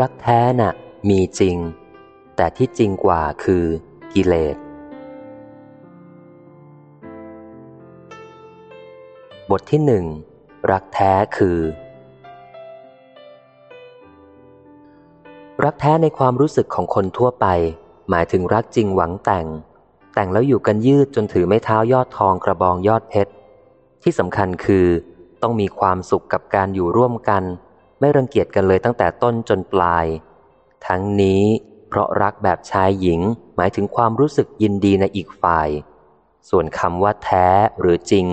รักแท้น่ะ มีจริง แต่ที่จริงกว่าคือกิเลส บทที่หนึ่งรักแท้คือ รักแท้ในความรู้สึกของคนทั่วไป หมายถึงรักจริงหวังแต่ง แต่งแล้วอยู่กันยืดจนถือไม่เท้ายอดทองกระบองยอดเพชรที่สำคัญคือ ต้องมีความสุขกับการอยู่ร่วมกัน ไม่รังเกียจกันเลยตั้งแต่ต้นจนปลาย ทั้งนี้เพราะรักแบบชายหญิงหมายถึงความรู้สึกยินดีในอีกฝ่าย ส่วนคำว่าแท้หรือจริง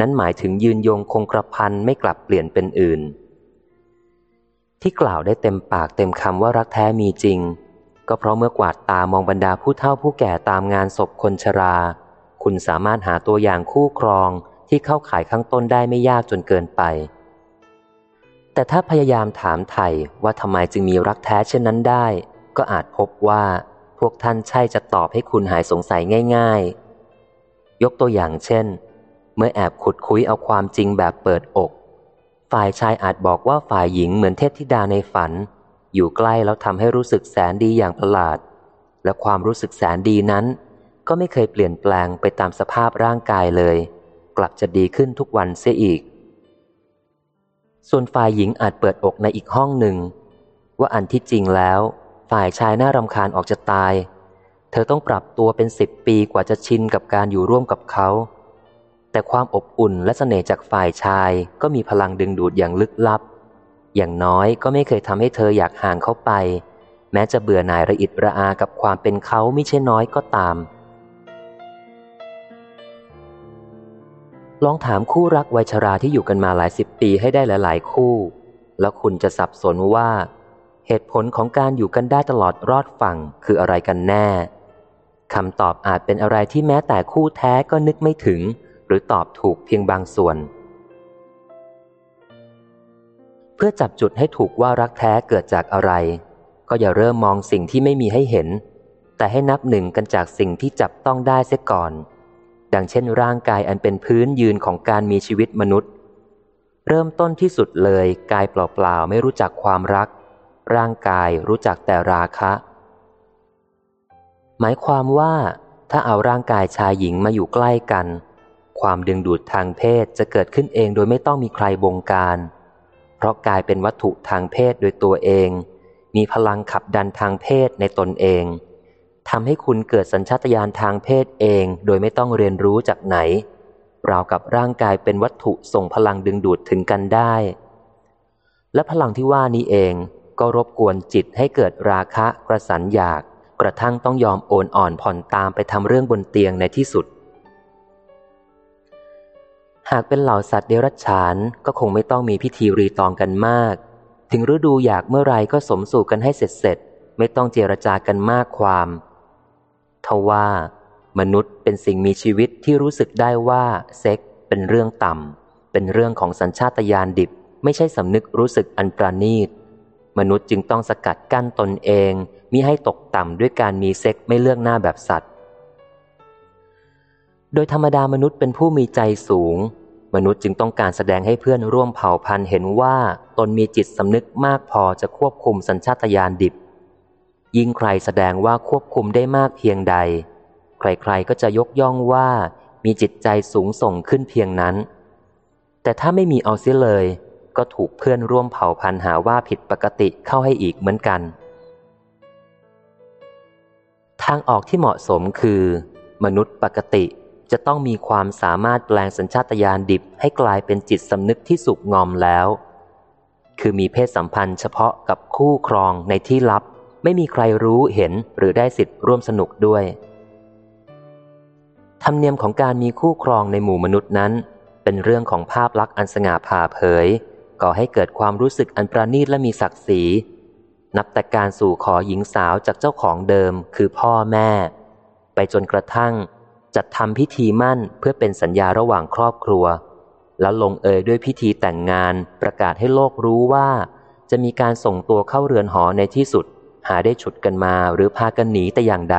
นั้นหมายถึงยืนยงคงกระพันไม่กลับเปลี่ยนเป็นอื่น ที่กล่าวได้เต็มปากเต็มคำว่ารักแท้มีจริง ก็เพราะเมื่อกวาดตามองบรรดาผู้เฒ่าผู้แก่ตามงานศพคนชรา คุณสามารถหาตัวอย่างคู่ครองที่เข้าขายข้างต้นได้ไม่ยากจนเกินไป แต่ถ้าพยายามถามไถ่ว่าทำไมจึงมีรักแท้เช่นนั้นได้ ก็อาจพบว่าพวกท่านใช่จะตอบให้คุณหายสงสัยง่าย ๆ ยกตัวอย่างเช่น เมื่อแอบขุดคุยเอาความจริงแบบเปิดอก ฝ่ายชายอาจบอกว่าฝ่ายหญิงเหมือนเทพธิดาในฝัน อยู่ใกล้แล้วทำให้รู้สึกแสนดีอย่างประหลาด และความรู้สึกแสนดีนั้น ก็ไม่เคยเปลี่ยนแปลงไปตามสภาพร่างกายเลย กลับจะดีขึ้นทุกวันเสียอีก ส่วนฝ่ายหญิงอาจเปิดอกในอีกห้องหนึ่ง ว่าอันที่จริงแล้ว ฝ่ายชายน่ารำคาญออกจะตาย เธอต้องปรับตัวเป็นสิบปีกว่าจะชินกับการอยู่ร่วมกับเขา แต่ความอบอุ่นและเสน่ห์จากฝ่ายชายก็มีพลังดึงดูดอย่างลึกลับ อย่างน้อยก็ไม่เคยทำให้เธออยากห่างเขาไป แม้จะเบื่อหน่ายระอิดระอากับความเป็นเขาไม่ใช่น้อยก็ตาม ลองถามคู่รักวัยชราที่อยู่กันมาหลายสิบปีให้ได้หลาย ๆ คู่ แล้วคุณจะสับสนว่า เหตุผลของการอยู่กันได้ตลอดรอดฝั่งคืออะไรกันแน่คำตอบอาจเป็นอะไรที่แม้แต่คู่แท้ก็นึกไม่ถึง หรือตอบถูกเพียงบางส่วน เพื่อจับจุดให้ถูกว่ารักแท้เกิดจากอะไร ก็อย่าเริ่มมองสิ่งที่ไม่มีให้เห็น แต่ให้นับหนึ่งกันจากสิ่งที่จับต้องได้เสียก่อน ดังเช่นร่างกายอันเป็นพื้นยืนของการมีชีวิตมนุษย์ เริ่มต้นที่สุดเลยกายเปล่าๆไม่รู้จักความรัก ร่างกายรู้จักแต่ราคะ หมายความว่าถ้าเอาร่างกายชายหญิงมาอยู่ใกล้กัน ความดึงดูดทางเพศจะเกิดขึ้นเองโดยไม่ต้องมีใครบงการ เพราะกายเป็นวัตถุทางเพศโดยตัวเอง มีพลังขับดันทางเพศในตนเอง ทำให้คุณเกิดสัญชาตญาณทางเพศเอง โดยไม่ต้องเรียนรู้จากไหนราวกับร่างกายเป็นวัตถุส่งพลังดึงดูดถึงกันได้ และพลังที่ว่านี้เองก็รบกวนจิตให้เกิดราคะกระสันอยาก กระทั่งต้องยอมโอนอ่อนผ่อนตามไปทำเรื่องบนเตียงในที่สุด หากเป็นเหล่าสัตว์เดรัจฉานก็คงไม่ต้องมีพิธีรีตองกันมาก ถึงฤดูอยากเมื่อไรก็สมสู่กันให้เสร็จเสร็จ ไม่ต้องเจรจากันมากความ ทว่ามนุษย์เป็นสิ่งมีชีวิตที่รู้สึกได้ว่าเซ็กเป็นเรื่องต่ำ เป็นเรื่องของสัญชาตญาณดิบ ไม่ใช่สำนึกรู้สึกอันประณีต มนุษย์จึงต้องสกัดกั้นตนเองมิให้ตกต่ำด้วยการมีเซ็กไม่เลือกหน้าแบบสัตว์ โดยธรรมดามนุษย์เป็นผู้มีใจสูง มนุษย์จึงต้องการแสดงให้เพื่อนร่วมเผ่าพันธุ์เห็นว่าตนมีจิตสำนึกมากพอจะควบคุมสัญชาตญาณดิบ ยิ่งใครแสดงว่าควบคุมได้มากเพียงใด ใครๆก็จะยกย่องว่ามีจิตใจสูงส่งขึ้นเพียงนั้น แต่ถ้าไม่มีเอาเสียเลย ก็ถูกเพื่อนร่วมเผ่าพันหาว่าผิดปกติเข้าให้อีกเหมือนกัน ทางออกที่เหมาะสมคือ มนุษย์ปกติจะต้องมีความสามารถแปลงสัญชาตญาณดิบให้กลายเป็นจิตสำนึกที่สุกงอมแล้ว คือมีเพศสัมพันธ์เฉพาะกับคู่ครองในที่ลับ ไม่มีใครรู้เห็นหรือได้สิทธิ์ร่วมสนุกด้วย ธรรมเนียมของการมีคู่ครองในหมู่มนุษย์นั้น เป็นเรื่องของภาพลักษณ์อันสง่าผ่าเผยก่อให้เกิดความรู้สึกอันประณีตและมีศักดิ์ศรีนับแต่การสู่ขอหญิงสาวจากเจ้าของเดิมคือพ่อแม่ ไปจนกระทั่ง จัดทำพิธีมั่นเพื่อเป็นสัญญาระหว่างครอบครัว แล้วลงเอยด้วยพิธีแต่งงานประกาศให้โลกรู้ว่า จะมีการส่งตัวเข้าเรือนหอในที่สุด หาได้ฉุดกันมาหรือพากันหนีแต่อย่างใด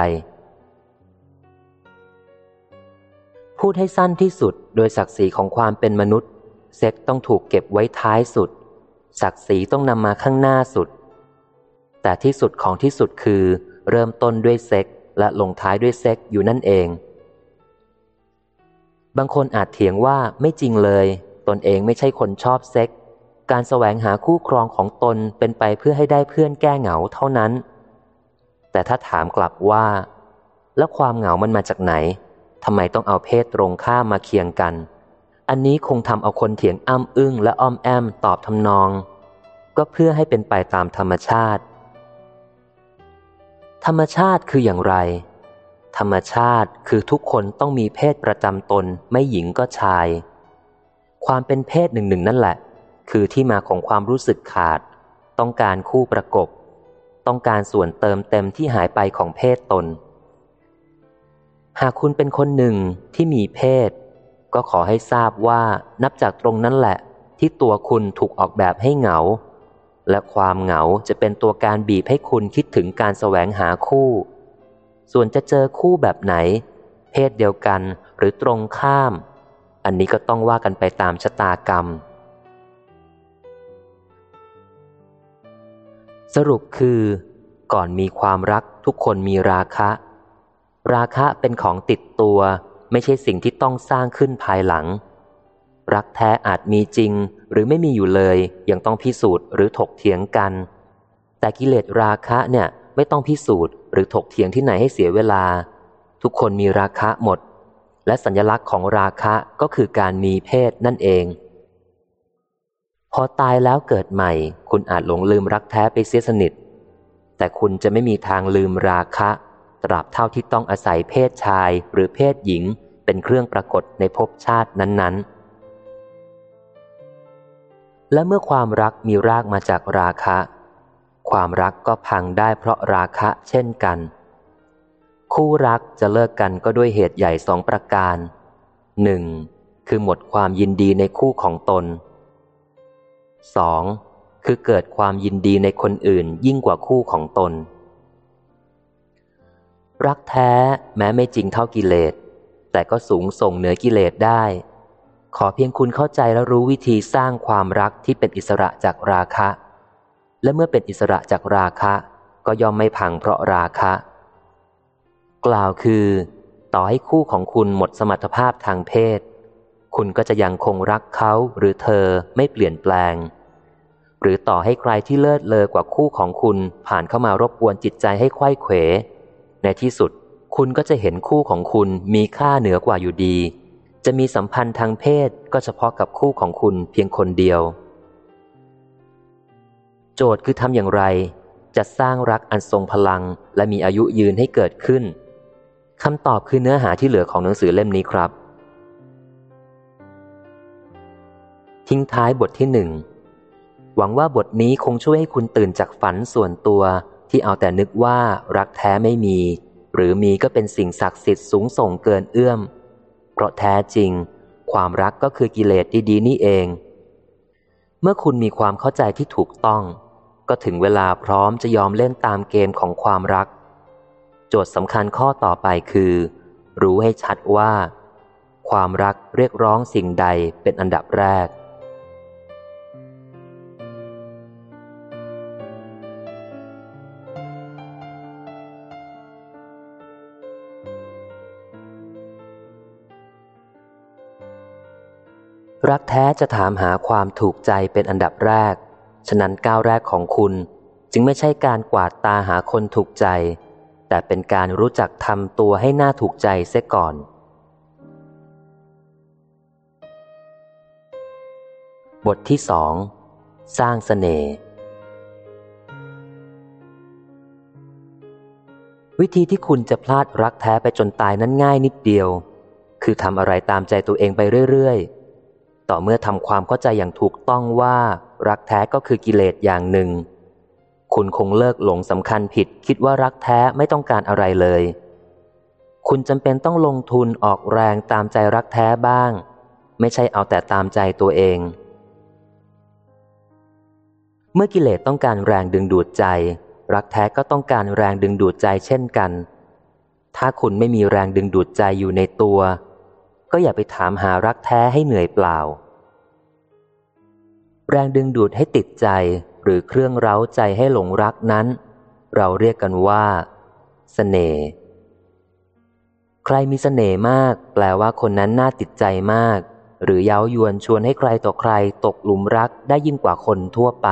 พูดให้สั้นที่สุดโดยศักดิ์ศรีของความเป็นมนุษย์ เซ็กต้องถูกเก็บไว้ท้ายสุด ศักดิ์ศรีต้องนำมาข้างหน้าสุด แต่ที่สุดของที่สุดคือ เริ่มต้นด้วยเซ็กและลงท้ายด้วยเซ็กอยู่นั่นเอง บางคนอาจเถียงว่าไม่จริงเลย ตนเองไม่ใช่คนชอบเซ็ก การแสวงหาคู่ครองของตนเป็นไปเพื่อให้ได้เพื่อนแก้เหงาเท่านั้น แต่ถ้าถามกลับว่า แล้วความเหงามันมาจากไหนทำไมต้องเอาเพศตรงข้ามมาเคียงกัน อันนี้คงทำเอาคนเถียงอ้ำอึ้งและอ้อมแอมตอบทำนอง ก็เพื่อให้เป็นไปตามธรรมชาติ ธรรมชาติคืออย่างไร ธรรมชาติคือทุกคนต้องมีเพศประจำตนไม่หญิงก็ชาย ความเป็นเพศหนึ่งหนึ่งนั่นแหละ คือที่มาของความรู้สึกขาด ต้องการคู่ประกบ ต้องการส่วนเติมเต็มที่หายไปของเพศตน หากคุณเป็นคนหนึ่งที่มีเพศ ก็ขอให้ทราบว่านับจากตรงนั้นแหละ ที่ตัวคุณถูกออกแบบให้เหงา และความเหงาจะเป็นตัวการบีบให้คุณคิดถึงการแสวงหาคู่ ส่วนจะเจอคู่แบบไหน เพศเดียวกันหรือตรงข้าม อันนี้ก็ต้องว่ากันไปตามชะตากรรม สรุปคือ ก่อนมีความรักทุกคนมีราคะ ราคะเป็นของติดตัวไม่ใช่สิ่งที่ต้องสร้างขึ้นภายหลัง รักแท้อาจมีจริงหรือไม่มีอยู่เลยยังต้องพิสูจน์หรือถกเถียงกัน แต่กิเลสราคะเนี่ยไม่ต้องพิสูจน์หรือถกเถียงที่ไหนให้เสียเวลา ทุกคนมีราคะหมด และสัญลักษณ์ของราคะก็คือการมีเพศนั่นเอง พอตายแล้วเกิดใหม่ คุณอาจหลงลืมรักแท้ไปเสียสนิท แต่คุณจะไม่มีทางลืมราคะ ตราบเท่าที่ต้องอาศัยเพศชายหรือเพศหญิง เป็นเครื่องปรากฏในภพชาตินั้นๆ และเมื่อความรักมีรากมาจากราคะ ความรักก็พังได้เพราะราคะเช่นกัน คู่รักจะเลิกกันก็ด้วยเหตุใหญ่สองประการหนึ่งคือหมดความยินดีในคู่ของตน สองคือเกิดความยินดีในคนอื่นยิ่งกว่าคู่ของตน รักแท้แม้ไม่จริงเท่ากิเลส แต่ก็สูงส่งเหนือกิเลสได้ ขอเพียงคุณเข้าใจและรู้วิธีสร้างความรักที่เป็นอิสระจากราคะ และเมื่อเป็นอิสระจากราคะ ก็ย่อมไม่พังเพราะราคะ กล่าวคือ ต่อให้คู่ของคุณหมดสมรรถภาพทางเพศ คุณก็จะยังคงรักเขาหรือเธอไม่เปลี่ยนแปลง หรือต่อให้ใครที่เลิศเลอกว่าคู่ของคุณผ่านเข้ามารบกวนจิตใจให้ไข้เขว ในที่สุดคุณก็จะเห็นคู่ของคุณมีค่าเหนือกว่าอยู่ดี จะมีสัมพันธ์ทางเพศก็เฉพาะกับคู่ของคุณเพียงคนเดียว โจทย์คือทำอย่างไร จะสร้างรักอันทรงพลัง และมีอายุยืนให้เกิดขึ้นคำตอบคือเนื้อหาที่เหลือของหนังสือเล่มนี้ครับ ทิ้งท้ายบทที่หนึ่งหวังว่าบทนี้คงช่วยให้คุณตื่นจากฝันส่วนตัว ที่เอาแต่นึกว่ารักแท้ไม่มี หรือมีก็เป็นสิ่งศักดิ์สิทธิ์สูงส่งเกินเอื้อม เพราะแท้จริง ความรักก็คือกิเลสดีๆนี่เอง เมื่อคุณมีความเข้าใจที่ถูกต้อง ก็ถึงเวลาพร้อมจะยอมเล่นตามเกมของความรัก โจทย์สำคัญข้อต่อไปคือ รู้ให้ชัดว่า ความรักเรียกร้องสิ่งใดเป็นอันดับแรก รักแท้จะถามหาความถูกใจเป็นอันดับแรก ฉะนั้นก้าวแรกของคุณ จึงไม่ใช่การกวาดตาหาคนถูกใจ แต่เป็นการรู้จักทำตัวให้หน่าถูกใจเสียก่อน บทที่สองสร้างสเสน่ห์วิธีที่คุณจะพลาดรักแท้ไปจนตายนั้นง่ายนิดเดียว คือทำอะไรตามใจตัวเองไปเรื่อยๆ ต่อเมื่อทำความเข้าใจอย่างถูกต้องว่า รักแท้ก็คือกิเลสอย่างหนึ่ง คุณคงเลิกหลงสำคัญผิด คิดว่ารักแท้ไม่ต้องการอะไรเลย คุณจำเป็นต้องลงทุนออกแรงตามใจรักแท้บ้าง ไม่ใช่เอาแต่ตามใจตัวเอง เมื่อกิเลสต้องการแรงดึงดูดใจ รักแท้ก็ต้องการแรงดึงดูดใจเช่นกัน ถ้าคุณไม่มีแรงดึงดูดใจอยู่ในตัวก็อย่าไปถามหารักแท้ให้เหนื่อยเปล่า แรงดึงดูดให้ติดใจหรือเครื่องเร้าใจให้หลงรักนั้น เราเรียกกันว่าสเสน่ห์ใครมีสเสน่ห์มาก แปลว่าคนนั้นน่าติดใจมาก หรือเย้ายวนชวนให้ใครต่อใครตกหลุมรักได้ยิ่งกว่าคนทั่วไป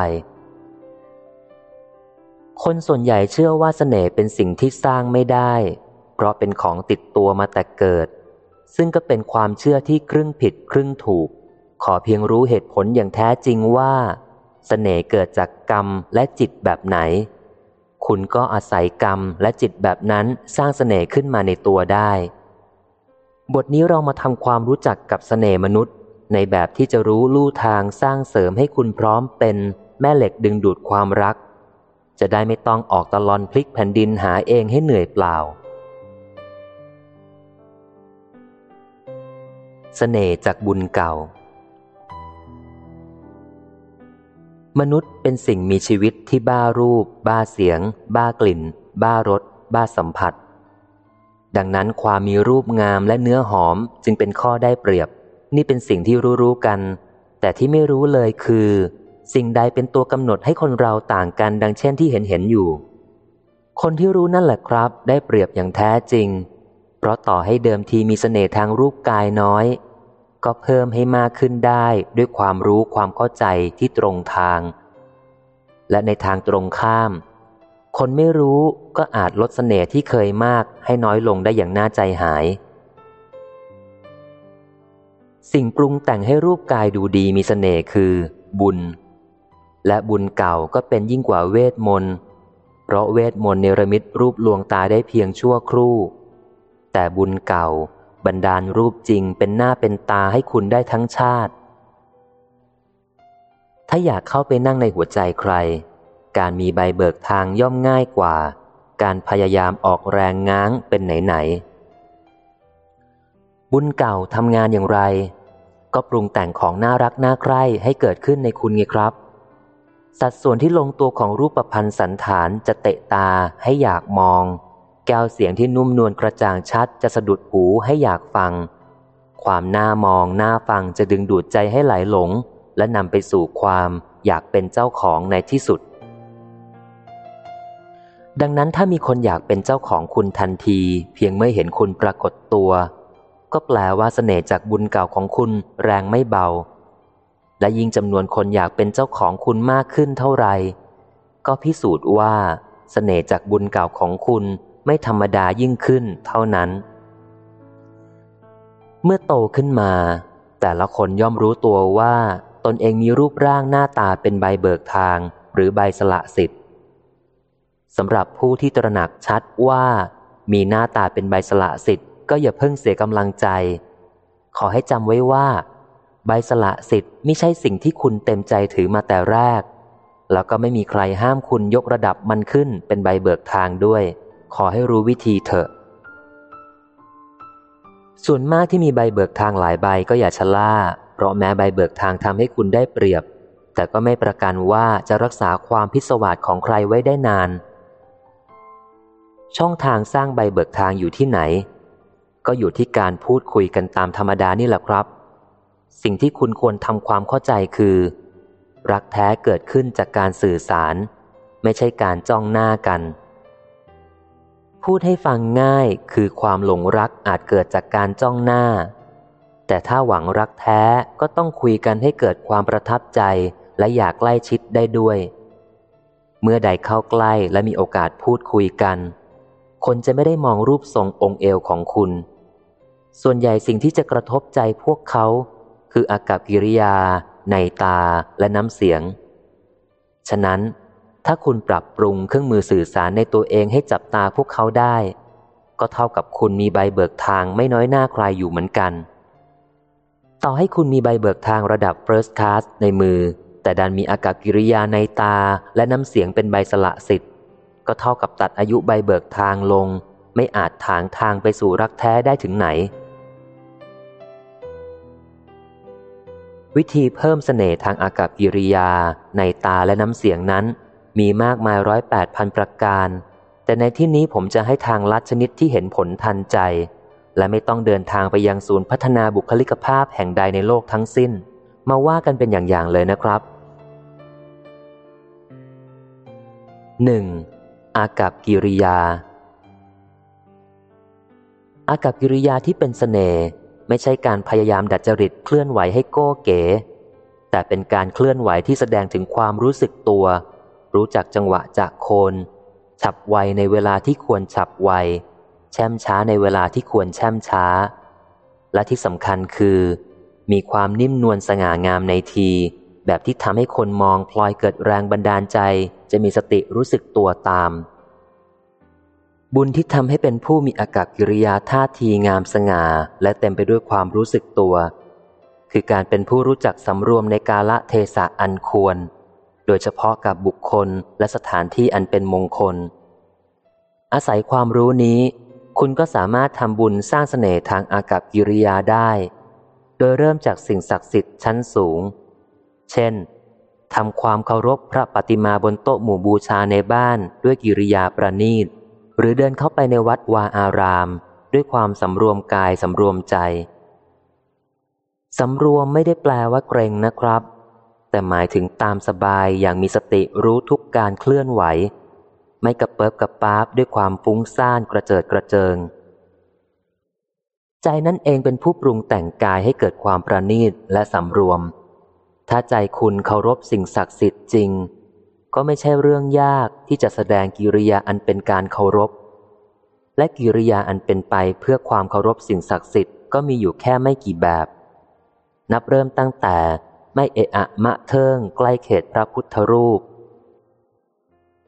คนส่วนใหญ่เชื่อว่าสเสน่ห์เป็นสิ่งที่สร้างไม่ได้ เพราะเป็นของติดตัวมาแต่เกิด ซึ่งก็เป็นความเชื่อที่ครึ่งผิดครึ่งถูก ขอเพียงรู้เหตุผลอย่างแท้จริงว่าสเสน่ห์เกิดจากกรรมและจิตแบบไหน คุณก็อาศัยกรรมและจิตแบบนั้นสร้างสเสน่ห์ขึ้นมาในตัวได้ บทนี้เรามาทำความรู้จักกับสเสน่ห์มนุษย์ ในแบบที่จะรู้ลู่ทางสร้างเสริมให้คุณพร้อมเป็นแม่เหล็กดึงดูดความรัก จะได้ไม่ต้องออกตะลอนพลิกแผ่นดินหาเองให้เหนื่อยเปล่าสเสน่ห์จากบุญเก่า มนุษย์เป็นสิ่งมีชีวิตที่บ้ารูป บ้าเสียง บ้ากลิ่น บ้ารส บ้าสัมผัส ดังนั้นความมีรูปงามและเนื้อหอมจึงเป็นข้อได้เปรียบ นี่เป็นสิ่งที่รู้ๆกัน แต่ที่ไม่รู้เลยคือ สิ่งใดเป็นตัวกำหนดให้คนเราต่างกันดังเช่นที่เห็นเห็นอยู่ คนที่รู้นั่นแหละครับ ได้เปรียบอย่างแท้จริง เพราะต่อให้เดิมทีมีเสน่ห์ทางรูปกายน้อย ก็เพิ่มให้มากขึ้นได้ด้วยความรู้ความเข้าใจที่ตรงทาง และในทางตรงข้าม คนไม่รู้ก็อาจลดเสน่ห์ที่เคยมากให้น้อยลงได้อย่างน่าใจหาย สิ่งปรุงแต่งให้รูปกายดูดีมีเสน่ห์คือ บุญ และบุญเก่าก็เป็นยิ่งกว่าเวทมนต์เพราะเวทมนต์เนรมิตรูปลวงตาได้เพียงชั่วครู่ แต่บุญเก่า บันดาลรูปจริงเป็นหน้าเป็นตาให้คุณได้ทั้งชาติ ถ้าอยากเข้าไปนั่งในหัวใจใคร การมีใบเบิกทางย่อมง่ายกว่า การพยายามออกแรงง้างเป็นไหนๆบุญเก่าทำงานอย่างไร ก็ปรุงแต่งของน่ารักน่าใคร่ให้เกิดขึ้นในคุณไงครับ สัดส่วนที่ลงตัวของรูปประพันธ์สันฐานจะเตะตาให้อยากมอง แก้วเสียงที่นุ่มนวลกระจ่างชัดจะสะดุดหูให้อยากฟัง ความน่ามองน่าฟังจะดึงดูดใจให้ไหลหลง และนำไปสู่ความอยากเป็นเจ้าของในที่สุด ดังนั้นถ้ามีคนอยากเป็นเจ้าของคุณทันที เพียงเมื่อเห็นคุณปรากฏตัว ก็แปลว่าสเสน่ห์จากบุญเก่าของคุณแรงไม่เบา และยิ่งจำนวนคนอยากเป็นเจ้าของคุณมากขึ้นเท่าไหร่ก็พิสูจน์ว่าสเสน่ห์จากบุญเก่าของคุณ ไม่ธรรมดายิ่งขึ้นเท่านั้น เมื่อโตขึ้นมา แต่ละคนย่อมรู้ตัวว่าตนเองมีรูปร่างหน้าตาเป็นใบเบิกทางหรือใบสละสิทธิ์สำหรับผู้ที่ตระหนักชัดว่ามีหน้าตาเป็นใบสละสิทธิ์ก็อย่าเพิ่งเสียกำลังใจ ขอให้จำไว้ว่า ใบสละสิทธิ์ไม่ใช่สิ่งที่คุณเต็มใจถือมาแต่แรก แล้วก็ไม่มีใครห้ามคุณยกระดับมันขึ้นเป็นใบเบิกทางด้วย ขอให้รู้วิธีเถอะ ส่วนมากที่มีใบเบิกทางหลายใบก็อย่าชะล่า เพราะแม้ใบเบิกทางทำให้คุณได้เปรียบ แต่ก็ไม่ประกันว่าจะรักษาความพิศวาสของใครไว้ได้นาน ช่องทางสร้างใบเบิกทางอยู่ที่ไหน ก็อยู่ที่การพูดคุยกันตามธรรมดานี่แหละครับ สิ่งที่คุณควรทำความเข้าใจคือ รักแท้เกิดขึ้นจากการสื่อสาร ไม่ใช่การจ้องหน้ากัน พูดให้ฟังง่ายคือความหลงรักอาจเกิดจากการจ้องหน้า แต่ถ้าหวังรักแท้ก็ต้องคุยกันให้เกิดความประทับใจและอยากใกล้ชิดได้ด้วย เมื่อใดเข้าใกล้และมีโอกาสพูดคุยกัน คนจะไม่ได้มองรูปทรงองค์เอวของคุณ ส่วนใหญ่สิ่งที่จะกระทบใจพวกเขา คืออากับกิริยา ในตาและน้ำเสียง ฉะนั้น ถ้าคุณปรับปรุงเครื่องมือสื่อสารในตัวเองให้จับตาพวกเขาได้ ก็เท่ากับคุณมีใบเบิกทางไม่น้อยหน้าใครอยู่เหมือนกัน ต่อให้คุณมีใบเบิกทางระดับ first class ในมือ แต่ดันมีอากับกิริยาในตาและน้ำเสียงเป็นใบสละสิทธิ์ ก็เท่ากับตัดอายุใบเบิกทางลง ไม่อาจถางทางไปสู่รักแท้ได้ถึงไหน วิธีเพิ่มสเสน่ห์ทางอากับกิริยาในตาและน้ำเสียงนั้น มีมากมายร้อยแปดพันประการ แต่ในที่นี้ผมจะให้ทางลัดชนิดที่เห็นผลทันใจ และไม่ต้องเดินทางไปยังศูนย์พัฒนาบุคลิกภาพแห่งใดในโลกทั้งสิ้น มาว่ากันเป็นอย่างๆเลยนะครับ 1. อากับกิริยา อากับกิริยาที่เป็นสเสน่ห์ไม่ใช่การพยายามดัดจริตเคลื่อนไหวให้โก้เก๋ แต่เป็นการเคลื่อนไหวที่แสดงถึงความรู้สึกตัว รู้จักจังหวะจากโคน ฉับไวในเวลาที่ควรฉับไว แช่มช้าในเวลาที่ควรแช่มช้า และที่สำคัญคือ มีความนิ่มนวลสง่างามในที แบบที่ทำให้คนมองพลอยเกิดแรงบันดาลใจ จะมีสติรู้สึกตัวตาม บุญที่ทำให้เป็นผู้มีอากับกิริยาท่าทีงามสง่า และเต็มไปด้วยความรู้สึกตัว คือการเป็นผู้รู้จักสำรวมในกาละเทศะอันควร โดยเฉพาะกับบุคคลและสถานที่อันเป็นมงคล อาศัยความรู้นี้ คุณก็สามารถทำบุญสร้างสเสน่ห์ทางอากับกิริยาได้ โดยเริ่มจากสิ่งศักดิ์สิทธิ์ชั้นสูง เช่นทำความเคารพพระปฏิมาบนโต๊ะหมู่บูชาในบ้านด้วยกิริยาประณีต หรือเดินเข้าไปในวัดวาอาราม ด้วยความสำรวมกายสำรวมใจสำรวมไม่ได้แปลว่าเกรงนะครับ แต่หมายถึงตามสบายอย่างมีสติรู้ทุกการเคลื่อนไหว ไม่กระเปิบกระปาบด้วยความฟุ้งซ่านกระเจิดกระเจิง ใจนั่นเองเป็นผู้ปรุงแต่งกายให้เกิดความประณีตและสำรวม ถ้าใจคุณเคารพสิ่งศักดิ์สิทธิ์จริง ก็ไม่ใช่เรื่องยากที่จะแสดงกิริยาอันเป็นการเคารพ และกิริยาอันเป็นไปเพื่อความเคารพสิ่งศักดิ์สิทธิ์ก็มีอยู่แค่ไม่กี่แบบ นับเริ่มตั้งแต่ ไม่เอะอะมะเทิงใกล้เขตพระพุทธรูป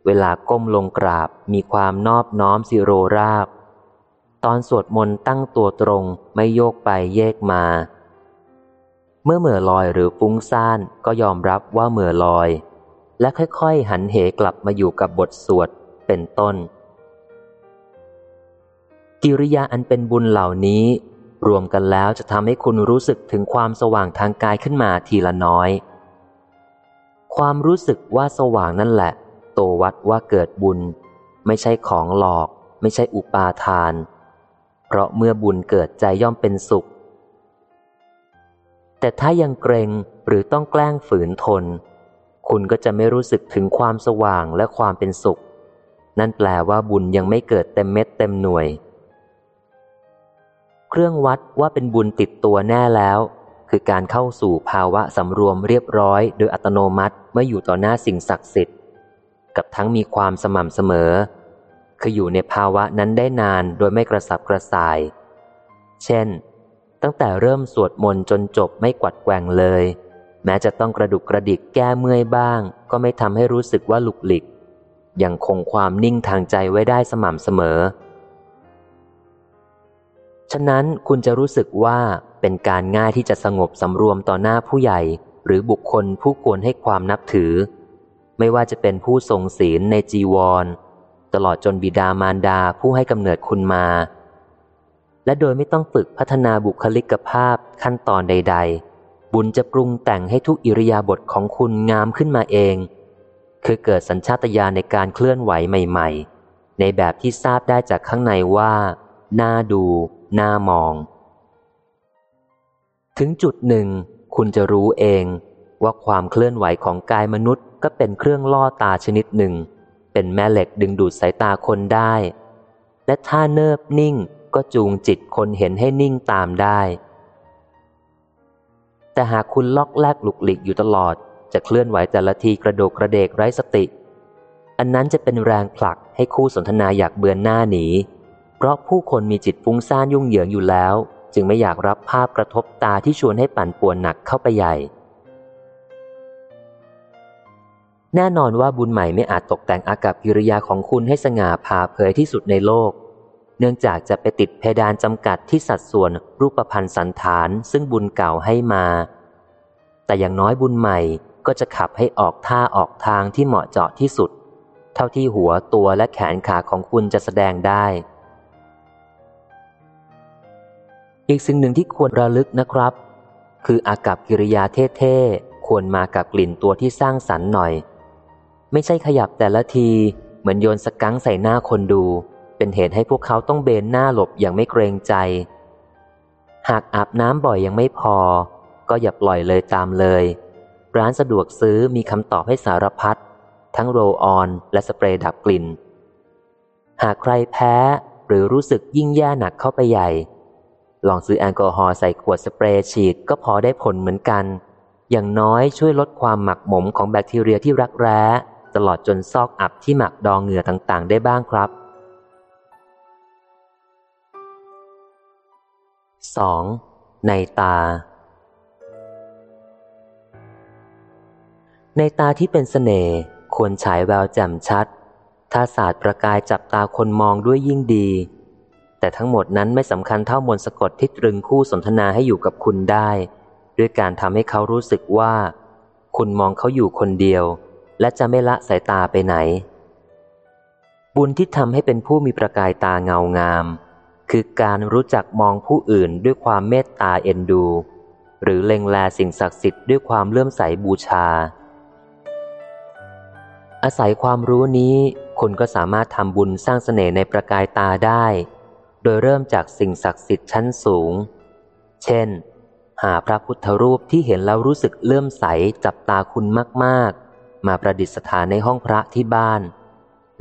เวลาก้มลงกราบมีความนอบน้อมสิโรราบ ตอนสวดมนต์ตั้งตัวตรงไม่โยกไปเยกมา เมื่อเหม่อลอยหรือฟุ้งซ่านก็ยอมรับว่าเหม่อลอย และค่อยๆ หันเหกลับมาอยู่กับบทสวดเป็นต้น กิริยาอันเป็นบุญเหล่านี้ รวมกันแล้วจะทำให้คุณรู้สึกถึงความสว่างทางกายขึ้นมาทีละน้อย ความรู้สึกว่าสว่างนั่นแหละ โตวัดว่าเกิดบุญ ไม่ใช่ของหลอก ไม่ใช่อุปาทาน เพราะเมื่อบุญเกิดใจย่อมเป็นสุข แต่ถ้ายังเกรงหรือต้องแกล้งฝืนทน คุณก็จะไม่รู้สึกถึงความสว่างและความเป็นสุข นั่นแปลว่าบุญยังไม่เกิดเต็มเม็ดเต็มหน่วย เครื่องวัดว่าเป็นบุญติดตัวแน่แล้ว คือการเข้าสู่ภาวะสำรวมเรียบร้อย โดยอัตโนมัติเมื่ออยู่ต่อหน้าสิ่งศักดิ์สิทธิ์ กับทั้งมีความสม่ำเสมอ คืออยู่ในภาวะนั้นได้นานโดยไม่กระสับกระส่าย เช่น ตั้งแต่เริ่มสวดมนต์จนจบไม่กวัดแกว่งเลย แม้จะต้องกระดุกกระดิกแก้เมื่อยบ้าง ก็ไม่ทำให้รู้สึกว่าหลุกหลิกยังคงความนิ่งทางใจไว้ได้สม่ำเสมอ ฉะนั้นคุณจะรู้สึกว่าเป็นการง่ายที่จะสงบสำรวมต่อหน้าผู้ใหญ่ หรือบุคคลผู้ควรให้ความนับถือ ไม่ว่าจะเป็นผู้ทรงศีลในจีวร ตลอดจนบิดามารดาผู้ให้กำเนิดคุณมา และโดยไม่ต้องฝึกพัฒนาบุคลิกภาพขั้นตอนใด ๆ บุญจะปรุงแต่งให้ทุกอิริยาบถของคุณงามขึ้นมาเอง คือเกิดสัญชาตญาณในการเคลื่อนไหวใหม่ ๆ ในแบบที่ทราบได้จากข้างในว่า น่าดู น่ามอง ถึงจุดหนึ่ง คุณจะรู้เองว่าความเคลื่อนไหวของกายมนุษย์ก็เป็นเครื่องล่อตาชนิดหนึ่ง เป็นแม่เหล็กดึงดูดสายตาคนได้ และถ้าเนิบนิ่งก็จูงจิตคนเห็นให้นิ่งตามได้ แต่หากคุณล็อกแลกหลุกหลิกอยู่ตลอด จะเคลื่อนไหวแต่ละทีกระโดกกระเดกไร้สติ อันนั้นจะเป็นแรงผลักให้คู่สนทนาอยากเบือนหน้าหนี เพราะผู้คนมีจิตฟุ้งซ่านยุ่งเหยิงอยู่แล้ว จึงไม่อยากรับภาพกระทบตาที่ชวนให้ปั่นป่วนหนักเข้าไปใหญ่ แน่นอนว่าบุญใหม่ไม่อาจตกแต่งอากับกิริยาของคุณให้สง่าผ่าเผยที่สุดในโลก เนื่องจากจะไปติดเพดานจำกัดที่สัดส่วนรูปพันธ์สันฐานซึ่งบุญเก่าให้มา แต่อย่างน้อยบุญใหม่ก็จะขับให้ออกท่าออกทางที่เหมาะเจาะที่สุด เท่าที่หัวตัวและแขนขาของคุณจะแสดงได้ อีกสิ่งหนึ่งที่ควรระลึกนะครับ คืออากับกิริยาเท่ๆควรมากับกลิ่นตัวที่สร้างสรรค์หน่อย ไม่ใช่ขยับแต่ละทีเหมือนโยนสกังใส่หน้าคนดู เป็นเหตุให้พวกเขาต้องเบนหน้าหลบอย่างไม่เกรงใจ หากอาบน้ำบ่อยยังไม่พอ ก็อย่าปล่อยเลยตามเลย ร้านสะดวกซื้อมีคำตอบให้สารพัดทั้งโรออนและสเปรย์ดับกลิ่น หากใครแพ้หรือรู้สึกยิ่งแย่หนักเข้าไปใหญ่ ลองซื้อแอลกอฮอล์ใส่ขวดสเปรย์ฉีดก็พอได้ผลเหมือนกัน อย่างน้อยช่วยลดความหมักหมมของแบคทีเรียที่รักแร้ ตลอดจนซอกอับที่หมักดองเหงื่อต่างๆ ได้บ้างครับ 2. ในตา ในตาที่เป็นสเสน่ห์ควรฉายแววแจ่มชัด ถ้าศาสตร์ประกายจับตาคนมองด้วยยิ่งดี แต่ทั้งหมดนั้นไม่สำคัญเท่ามนสะกดที่ตรึงคู่สนทนาให้อยู่กับคุณได้ ด้วยการทำให้เขารู้สึกว่า คุณมองเขาอยู่คนเดียว และจะไม่ละสายตาไปไหน บุญที่ทำให้เป็นผู้มีประกายตาเงางาม คือการรู้จักมองผู้อื่นด้วยความเมตตาเอ็นดู หรือเล็งแลสิ่งศักดิ์สิทธิ์ด้วยความเลื่อมใสบูชา อาศัยความรู้นี้คุณก็สามารถทำบุญสร้างเสน่ห์ในประกายตาได้ โดยเริ่มจากสิ่งศักดิ์สิทธิ์ชั้นสูง เช่น หาพระพุทธรูปที่เห็นแล้วรู้สึกเลื่อมใสจับตาคุณมาก ๆ มาประดิษฐานในห้องพระที่บ้าน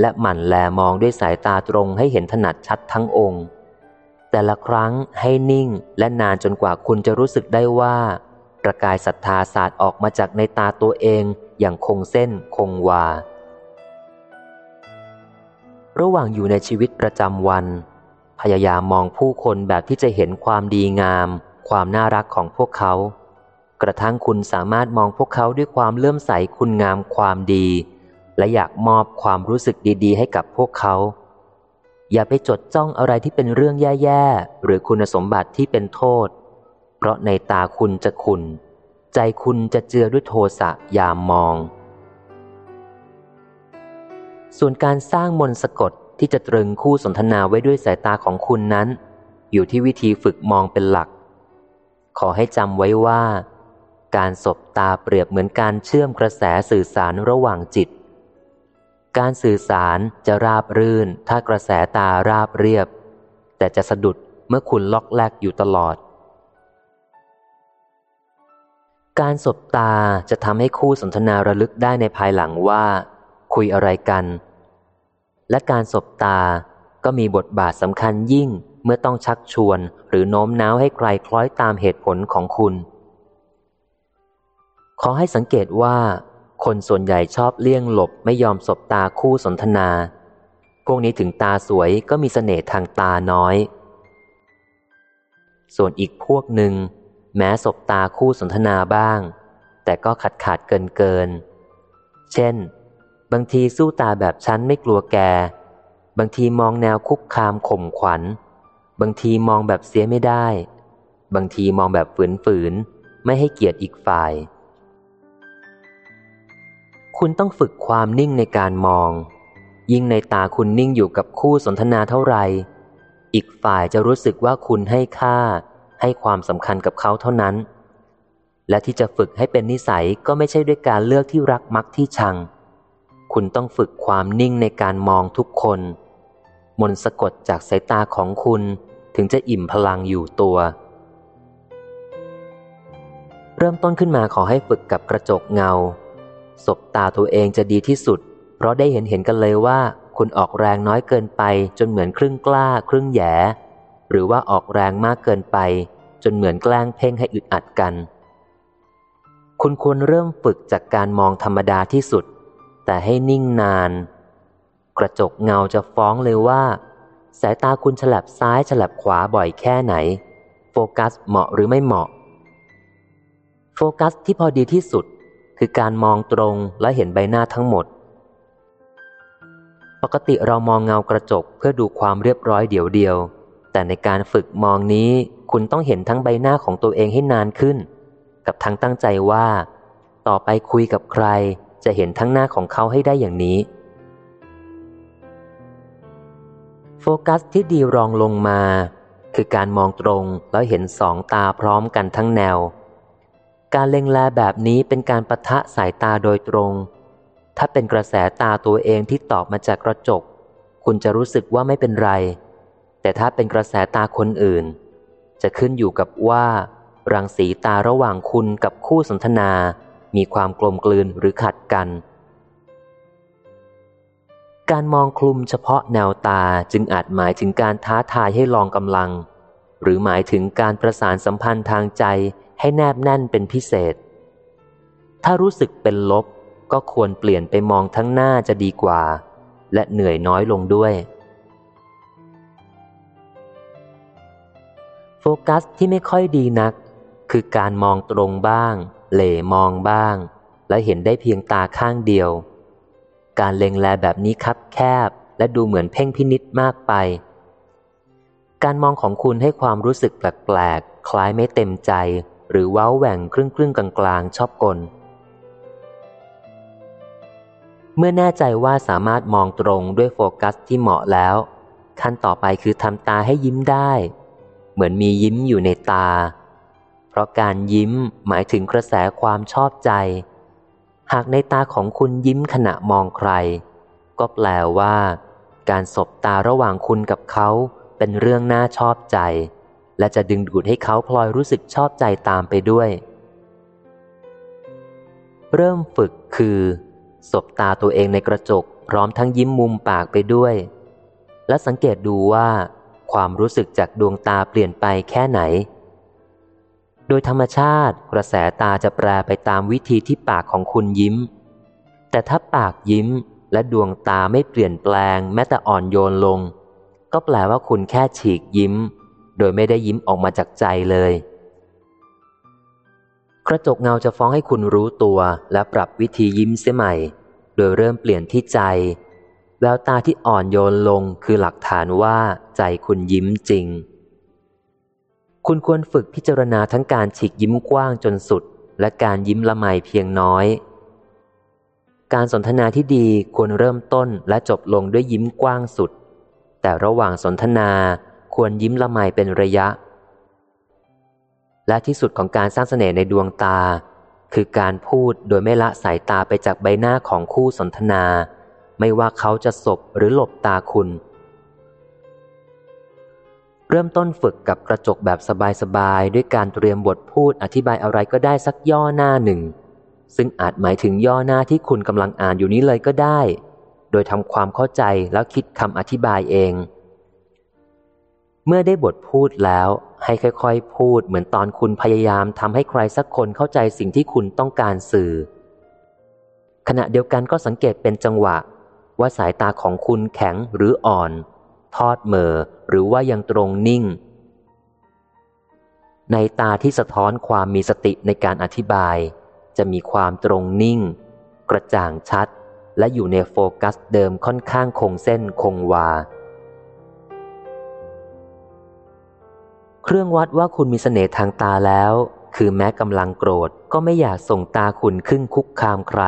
และหมั่นแลมองด้วยสายตาตรงให้เห็นถนัดชัดทั้งองค์ แต่ละครั้งให้นิ่งและนานจนกว่าคุณจะรู้สึกได้ว่าประกายศรัทธาศาสตร์ออกมาจากในตาตัวเองอย่างคงเส้นคงวา ระหว่างอยู่ในชีวิตประจำวัน พยายามมองผู้คนแบบที่จะเห็นความดีงาม ความน่ารักของพวกเขา กระทั่งคุณสามารถมองพวกเขาด้วยความเลื่อมใสคุณงามความดี และอยากมอบความรู้สึกดีๆ ให้กับพวกเขา อย่าไปจดจ้องอะไรที่เป็นเรื่องแย่ๆ หรือคุณสมบัติที่เป็นโทษ เพราะในตาคุณจะขุนใจคุณจะเจือด้วยโทสะยามมอง ส่วนการสร้างมนสะกด ที่จะตรึงคู่สนทนาไว้ด้วยสายตาของคุณนั้น อยู่ที่วิธีฝึกมองเป็นหลัก ขอให้จำไว้ว่า การสบตาเปรียบเหมือนการเชื่อมกระแสสื่อสารระหว่างจิต การสื่อสารจะราบรื่น ถ้ากระแสตาราบเรียบ แต่จะสะดุดเมื่อคุณล็อกแลกอยู่ตลอด การสบตาจะทำให้คู่สนทนาระลึกได้ในภายหลังว่า คุยอะไรกัน และการสบตาก็มีบทบาทสำคัญยิ่งเมื่อต้องชักชวนหรือโน้มน้าวให้ใครคล้อยตามเหตุผลของคุณ ขอให้สังเกตว่า คนส่วนใหญ่ชอบเลี่ยงหลบไม่ยอมสบตาคู่สนทนา พวกนี้ถึงตาสวยก็มีสเสน่ห์ทางตาน้อย ส่วนอีกพวกหนึ่ง แม้สบตาคู่สนทนาบ้าง แต่ก็ขัดขาดเกินเกิน เช่น บางทีสู้ตาแบบฉันไม่กลัวแก บางทีมองแนวคุกคามข่มขวัญ บางทีมองแบบเสียไม่ได้ บางทีมองแบบฝืนๆไม่ให้เกียรติอีกฝ่าย คุณต้องฝึกความนิ่งในการมอง ยิ่งในตาคุณนิ่งอยู่กับคู่สนทนาเท่าไหร่ อีกฝ่ายจะรู้สึกว่าคุณให้ค่า ให้ความสำคัญกับเขาเท่านั้น และที่จะฝึกให้เป็นนิสัยก็ไม่ใช่ด้วยการเลือกที่รักมักที่ชัง คุณต้องฝึกความนิ่งในการมองทุกคน มนสะกดจากสายตาของคุณถึงจะอิ่มพลังอยู่ตัว เริ่มต้นขึ้นมาขอให้ฝึกกับกระจกเงา สบตาตัวเองจะดีที่สุด เพราะได้เห็นเห็นกันเลยว่า คุณออกแรงน้อยเกินไป จนเหมือนครึ่งกล้า ครึ่งแย่หรือว่าออกแรงมากเกินไป จนเหมือนแกล้งเพ่งให้อึดอัดกัน คุณควรเริ่มฝึกจากการมองธรรมดาที่สุด แต่ให้นิ่งนาน กระจกเงาจะฟ้องเลยว่า สายตาคุณฉลับซ้ายฉลับขวาบ่อยแค่ไหน โฟกัสเหมาะหรือไม่เหมาะ โฟกัสที่พอดีที่สุดคือการมองตรงและเห็นใบหน้าทั้งหมด ปกติเรามองเงากระจกเพื่อดูความเรียบร้อยเดียวเดียว แต่ในการฝึกมองนี้คุณต้องเห็นทั้งใบหน้าของตัวเองให้นานขึ้น กับทั้งตั้งใจว่า ต่อไปคุยกับใคร จะเห็นทั้งหน้าของเขาให้ได้อย่างนี้ โฟกัสที่ดีรองลงมา คือการมองตรงแล้วเห็นสองตาพร้อมกันทั้งแนว การเล็งแลแบบนี้เป็นการประทะสายตาโดยตรง ถ้าเป็นกระแสตาตัวเองที่ตอบมาจากกระจก คุณจะรู้สึกว่าไม่เป็นไร แต่ถ้าเป็นกระแสตาคนอื่น จะขึ้นอยู่กับว่า รังสีตาระหว่างคุณกับคู่สนทนา มีความกลมกลืนหรือขัดกัน การมองคลุมเฉพาะแนวตาจึงอาจหมายถึงการท้าทายให้ลองกำลัง หรือหมายถึงการประสานสัมพันธ์ทางใจให้แนบแน่นเป็นพิเศษ ถ้ารู้สึกเป็นลบก็ควรเปลี่ยนไปมองทั้งหน้าจะดีกว่า และเหนื่อยน้อยลงด้วยโฟกัสที่ไม่ค่อยดีนัก คือการมองตรงบ้าง เหล่มองบ้าง และเห็นได้เพียงตาข้างเดียว การเล็งแลแบบนี้คับแคบ และดูเหมือนเพ่งพินิษมากไป การมองของคุณให้ความรู้สึกแปลกๆ คล้ายไม่เต็มใจ หรือว้าแหว่งครึ่งครึ่งกลางกลางชอบกล เมื่อแน่ใจว่าสามารถมองตรงด้วยโฟกัสที่เหมาะแล้ว ขั้นต่อไปคือทำตาให้ยิ้มได้ เหมือนมียิ้มอยู่ในตา เพราะการยิ้มหมายถึงกระแสความชอบใจ หากในตาของคุณยิ้มขณะมองใคร ก็แปลว่า การสบตาระหว่างคุณกับเขาเป็นเรื่องน่าชอบใจ และจะดึงดูดให้เขาพลอยรู้สึกชอบใจตามไปด้วย เริ่มฝึกคือ สบตาตัวเองในกระจก พร้อมทั้งยิ้มมุมปากไปด้วย และสังเกตดูว่า ความรู้สึกจากดวงตาเปลี่ยนไปแค่ไหน ดยธรรมชาติ กระแสตาจะแปรไปตามวิธีที่ปากของคุณยิ้ม แต่ถ้าปากยิ้มและดวงตาไม่เปลี่ยนแปลงแม้แต่อ่อนโยนลง ก็แปลว่าคุณแค่ฉีกยิ้ม โดยไม่ได้ยิ้มออกมาจากใจเลย กระจกเงาจะฟ้องให้คุณรู้ตัวและปรับวิธียิ้มเสียใหม่ โดยเริ่มเปลี่ยนที่ใจ แววตาที่อ่อนโยนลงคือหลักฐานว่าใจคุณยิ้มจริง คุณควรฝึกพิจารณาทั้งการฉีกยิ้มกว้างจนสุด และการยิ้มละไมเพียงน้อย การสนทนาที่ดีควรเริ่มต้นและจบลงด้วยยิ้มกว้างสุด แต่ระหว่างสนทนาควรยิ้มละไมเป็นระยะ และที่สุดของการสร้างเสน่ห์ในดวงตา คือการพูดโดยไม่ละสายตาไปจากใบหน้าของคู่สนทนา ไม่ว่าเขาจะสบหรือหลบตาคุณ เริ่มต้นฝึกกับกระจกแบบสบายๆ ด้วยการเตรียมบทพูดอธิบายอะไรก็ได้สักย่อหน้าหนึ่ง ซึ่งอาจหมายถึงย่อหน้าที่คุณกำลังอ่านอยู่นี้เลยก็ได้ โดยทำความเข้าใจแล้วคิดคำอธิบายเอง เมื่อได้บทพูดแล้วให้ค่อยๆ พูดเหมือนตอนคุณพยายามทำให้ใครสักคนเข้าใจสิ่งที่คุณต้องการสื่อ ขณะเดียวกันก็สังเกตเป็นจังหวะ ว่าสายตาของคุณแข็งหรืออ่อน ทอดเมอหรือว่ายังตรงนิ่ง ในตาที่สะท้อนความมีสติในการอธิบาย จะมีความตรงนิ่ง กระจ่างชัด และอยู่ในโฟกัสเดิมค่อนข้างคงเส้นคงวา เครื่องวัดว่าคุณมีเสน่ห์ทางตาแล้ว คือแม้กำลังโกรธก็ไม่อยากส่งตาคุณขึ้นคุกคามใคร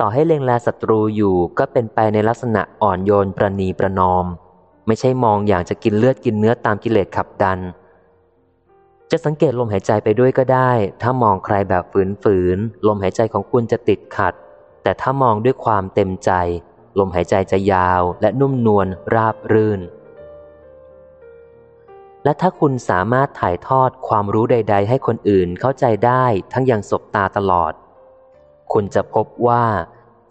ต่อให้เล็งแลศัตรูอยู่ก็เป็นไปในลักษณะอ่อนโยนประนีประนอม ไม่ใช่มองอย่างจะกินเลือดกินเนื้อตามกิเลสขับดัน จะสังเกตลมหายใจไปด้วยก็ได้ ถ้ามองใครแบบฝืนๆลมหายใจของคุณจะติดขัด แต่ถ้ามองด้วยความเต็มใจ ลมหายใจจะยาวและนุ่มนวลราบรื่น และถ้าคุณสามารถถ่ายทอดความรู้ใด ๆ ให้คนอื่นเข้าใจได้ทั้งยังสบตาตลอด คุณจะพบว่า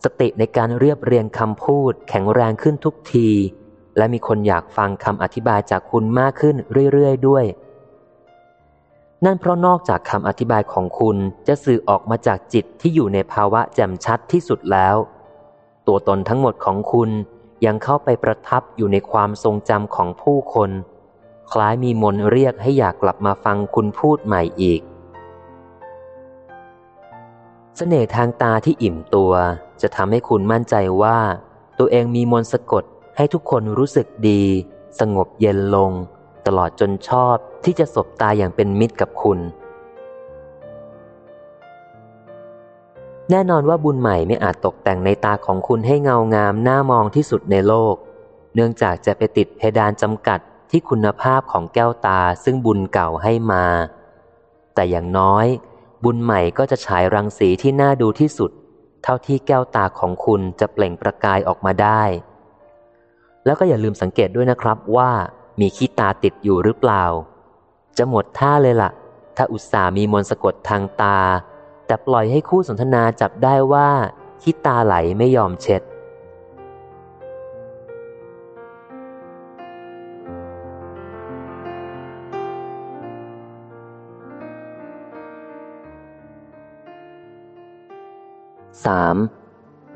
สติในการเรียบเรียงคำพูดแข็งแรงขึ้นทุกที และมีคนอยากฟังคำอธิบายจากคุณมากขึ้นเรื่อยๆด้วย นั่นเพราะนอกจากคำอธิบายของคุณจะสื่อออกมาจากจิตที่อยู่ในภาวะแจ่มชัดที่สุดแล้ว ตัวตนทั้งหมดของคุณยังเข้าไปประทับอยู่ในความทรงจำของผู้คน คล้ายมีมนเรียกให้อยากกลับมาฟังคุณพูดใหม่อีก สน่ห์ทางตาที่อิ่มตัวจะทำให้คุณมั่นใจว่า ตัวเองมีมนต์สะกดให้ทุกคนรู้สึกดี สงบเย็นลง ตลอดจนชอบที่จะสบตาอย่างเป็นมิตรกับคุณ แน่นอนว่าบุญใหม่ไม่อาจตกแต่งในตาของคุณให้เงางามน่ามองที่สุดในโลก เนื่องจากจะไปติดเพดานจำกัดที่คุณภาพของแก้วตาซึ่งบุญเก่าให้มา แต่อย่างน้อย บุญใหม่ก็จะฉายรังสีที่น่าดูที่สุด เท่าที่แก้วตาของคุณจะเปล่งประกายออกมาได้ แล้วก็อย่าลืมสังเกตด้วยนะครับว่ามีขี้ตาติดอยู่หรือเปล่า จะหมดท่าเลยละ่ะ ถ้าอุตส่ามีมนสะกดทางตา แต่ปล่อยให้คู่สนทนาจับได้ว่าขี้ตาไหลไม่ยอมเช็ด สาม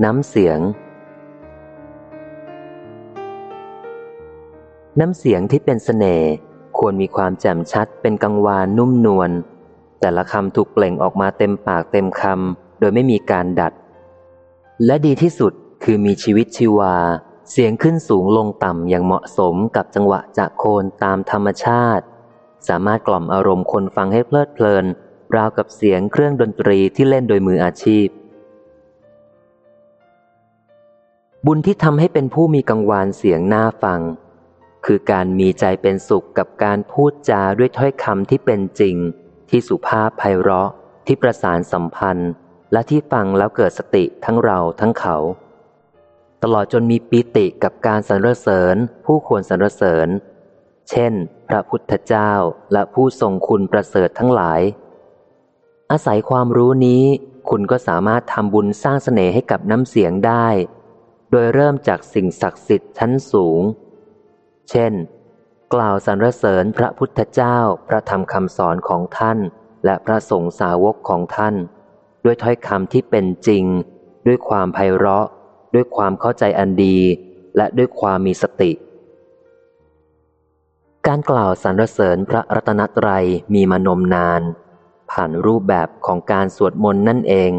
น้ำเสียง น้ำเสียงที่เป็นสเสน่ห์ควรมีความแจ่มชัดเป็นกังวานนุ่มนวลแต่ละคำถูกเปล่งออกมาเต็มปากเต็มคำโดยไม่มีการดัด และดีที่สุดคือมีชีวิตชีวา เสียงขึ้นสูงลงต่ำอย่างเหมาะสมกับจังหวะจะโคนตามธรรมชาติ สามารถกล่อมอารมณ์คนฟังให้เพลิดเพลิน ราวกับเสียงเครื่องดนตรีที่เล่นโดยมืออาชีพ บุญที่ทำให้เป็นผู้มีกังวานเสียงน่าฟัง คือการมีใจเป็นสุขกับการพูดจาด้วยถ้อยคำที่เป็นจริง ที่สุภาพไพเราะที่ประสานสัมพันธ์ และที่ฟังแล้วเกิดสติทั้งเราทั้งเขา ตลอดจนมีปิติกับการสรรเสริญ ผู้ควรสรรเสริญ เช่น พระพุทธเจ้าและผู้ทรงคุณประเสริฐทั้งหลาย อาศัยความรู้นี้คุณก็สามารถทำบุญสร้างเสน่ห์ให้กับน้ำเสียงได้ โดยเริ่มจากสิ่งศักดิ์สิทธิ์ชั้นสูง เช่น กล่าวสรรเสริญพระพุทธเจ้าพระธรรมคำสอนของท่าน และพระสงฆ์สาวกของท่าน ด้วยถ้อยคำที่เป็นจริง ด้วยความไพเราะ ด้วยความเข้าใจอันดี และด้วยความมีสติ การกล่าวสรรเสริญพระรัตนตรัยมีมานมนาน ผ่านรูปแบบของการสวดมนต์นั่นเอง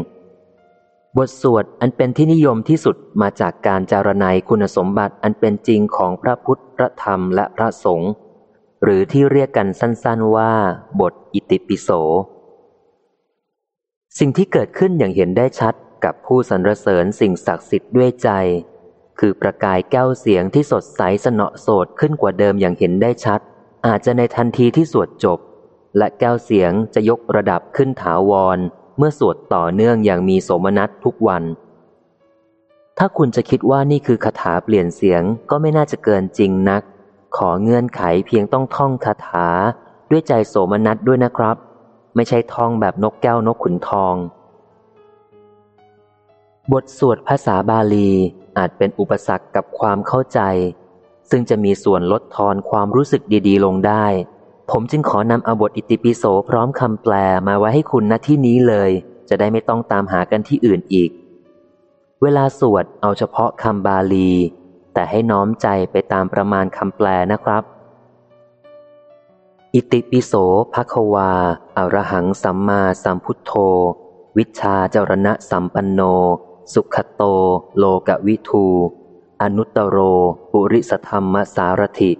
บทสวดอันเป็นที่นิยมที่สุดมาจากการจารณัยคุณสมบัติอันเป็นจริงของพระพุทธพระธรรมและพระสงฆ์หรือที่เรียกกันสั้นๆว่า บทอิติปิโส สิ่งที่เกิดขึ้นอย่างเห็นได้ชัดกับผู้สรรเสริญสิ่งศักดิ์สิทธิ์ด้วยใจ คือประกายแก้วเสียงที่สดใสสนอโสดขึ้นกว่าเดิมอย่างเห็นได้ชัด อาจจะในทันทีที่สวดจบ และแก้วเสียงจะยกระดับขึ้นถาวร เมื่อสวดต่อเนื่องอย่างมีโสมนัสทุกวัน ถ้าคุณจะคิดว่านี่คือคาถาเปลี่ยนเสียงก็ไม่น่าจะเกินจริงนัก ขอเงื่อนไขเพียงต้องท่องคาถาด้วยใจโสมนัสด้วยนะครับ ไม่ใช่ท่องแบบนกแก้วนกขุนทอง บทสวดภาษาบาลีอาจเป็นอุปสรรคกับความเข้าใจ ซึ่งจะมีส่วนลดทอนความรู้สึกดี ๆ ลงได้ ผมจึงขอนำเอาบทอิติปิโสพร้อมคำแปลมาไว้ให้คุณณที่นี้เลย จะได้ไม่ต้องตามหากันที่อื่นอีก เวลาสวดเอาเฉพาะคำบาลี แต่ให้น้อมใจไปตามประมาณคำแปลนะครับ อิติปิโสภควาอารหังสัมมาสัมพุทโธ วิชาเจรณะสัมปันโน สุขโต โลกวิทูอนุตตโร ปุริสธรรมสารถิ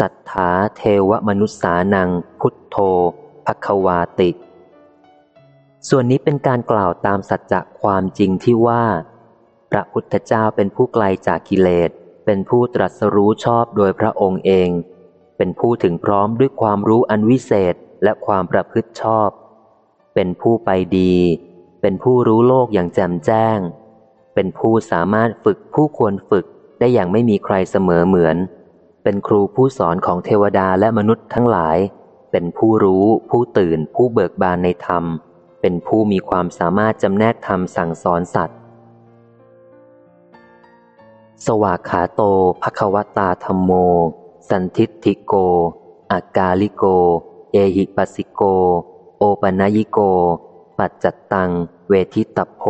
สัทธาเทวมนุษสานัง พุทโธภควาติ ส่วนนี้เป็นการกล่าวตามสัจจะความจริงที่ว่า พระพุทธเจ้าเป็นผู้ไกลจากกิเลส เป็นผู้ตรัสรู้ชอบโดยพระองค์เอง เป็นผู้ถึงพร้อมด้วยความรู้อันวิเศษและความประพฤติชอบ เป็นผู้ไปดี เป็นผู้รู้โลกอย่างแจ่มแจ้ง เป็นผู้สามารถฝึกผู้ควรฝึกได้อย่างไม่มีใครเสมอเหมือน เป็นครูผู้สอนของเทวดาและมนุษย์ทั้งหลาย เป็นผู้รู้ ผู้ตื่น ผู้เบิกบานในธรรม เป็นผู้มีความสามารถจำแนกธรรมสั่งสอนสัตว์ สวากขาโตภควตาธัมโม สันทิฏฐิโก อากาลิโก เอหิปัสสิโก โอปนยิโก ปัจจัตตัง เวทิตัพโพ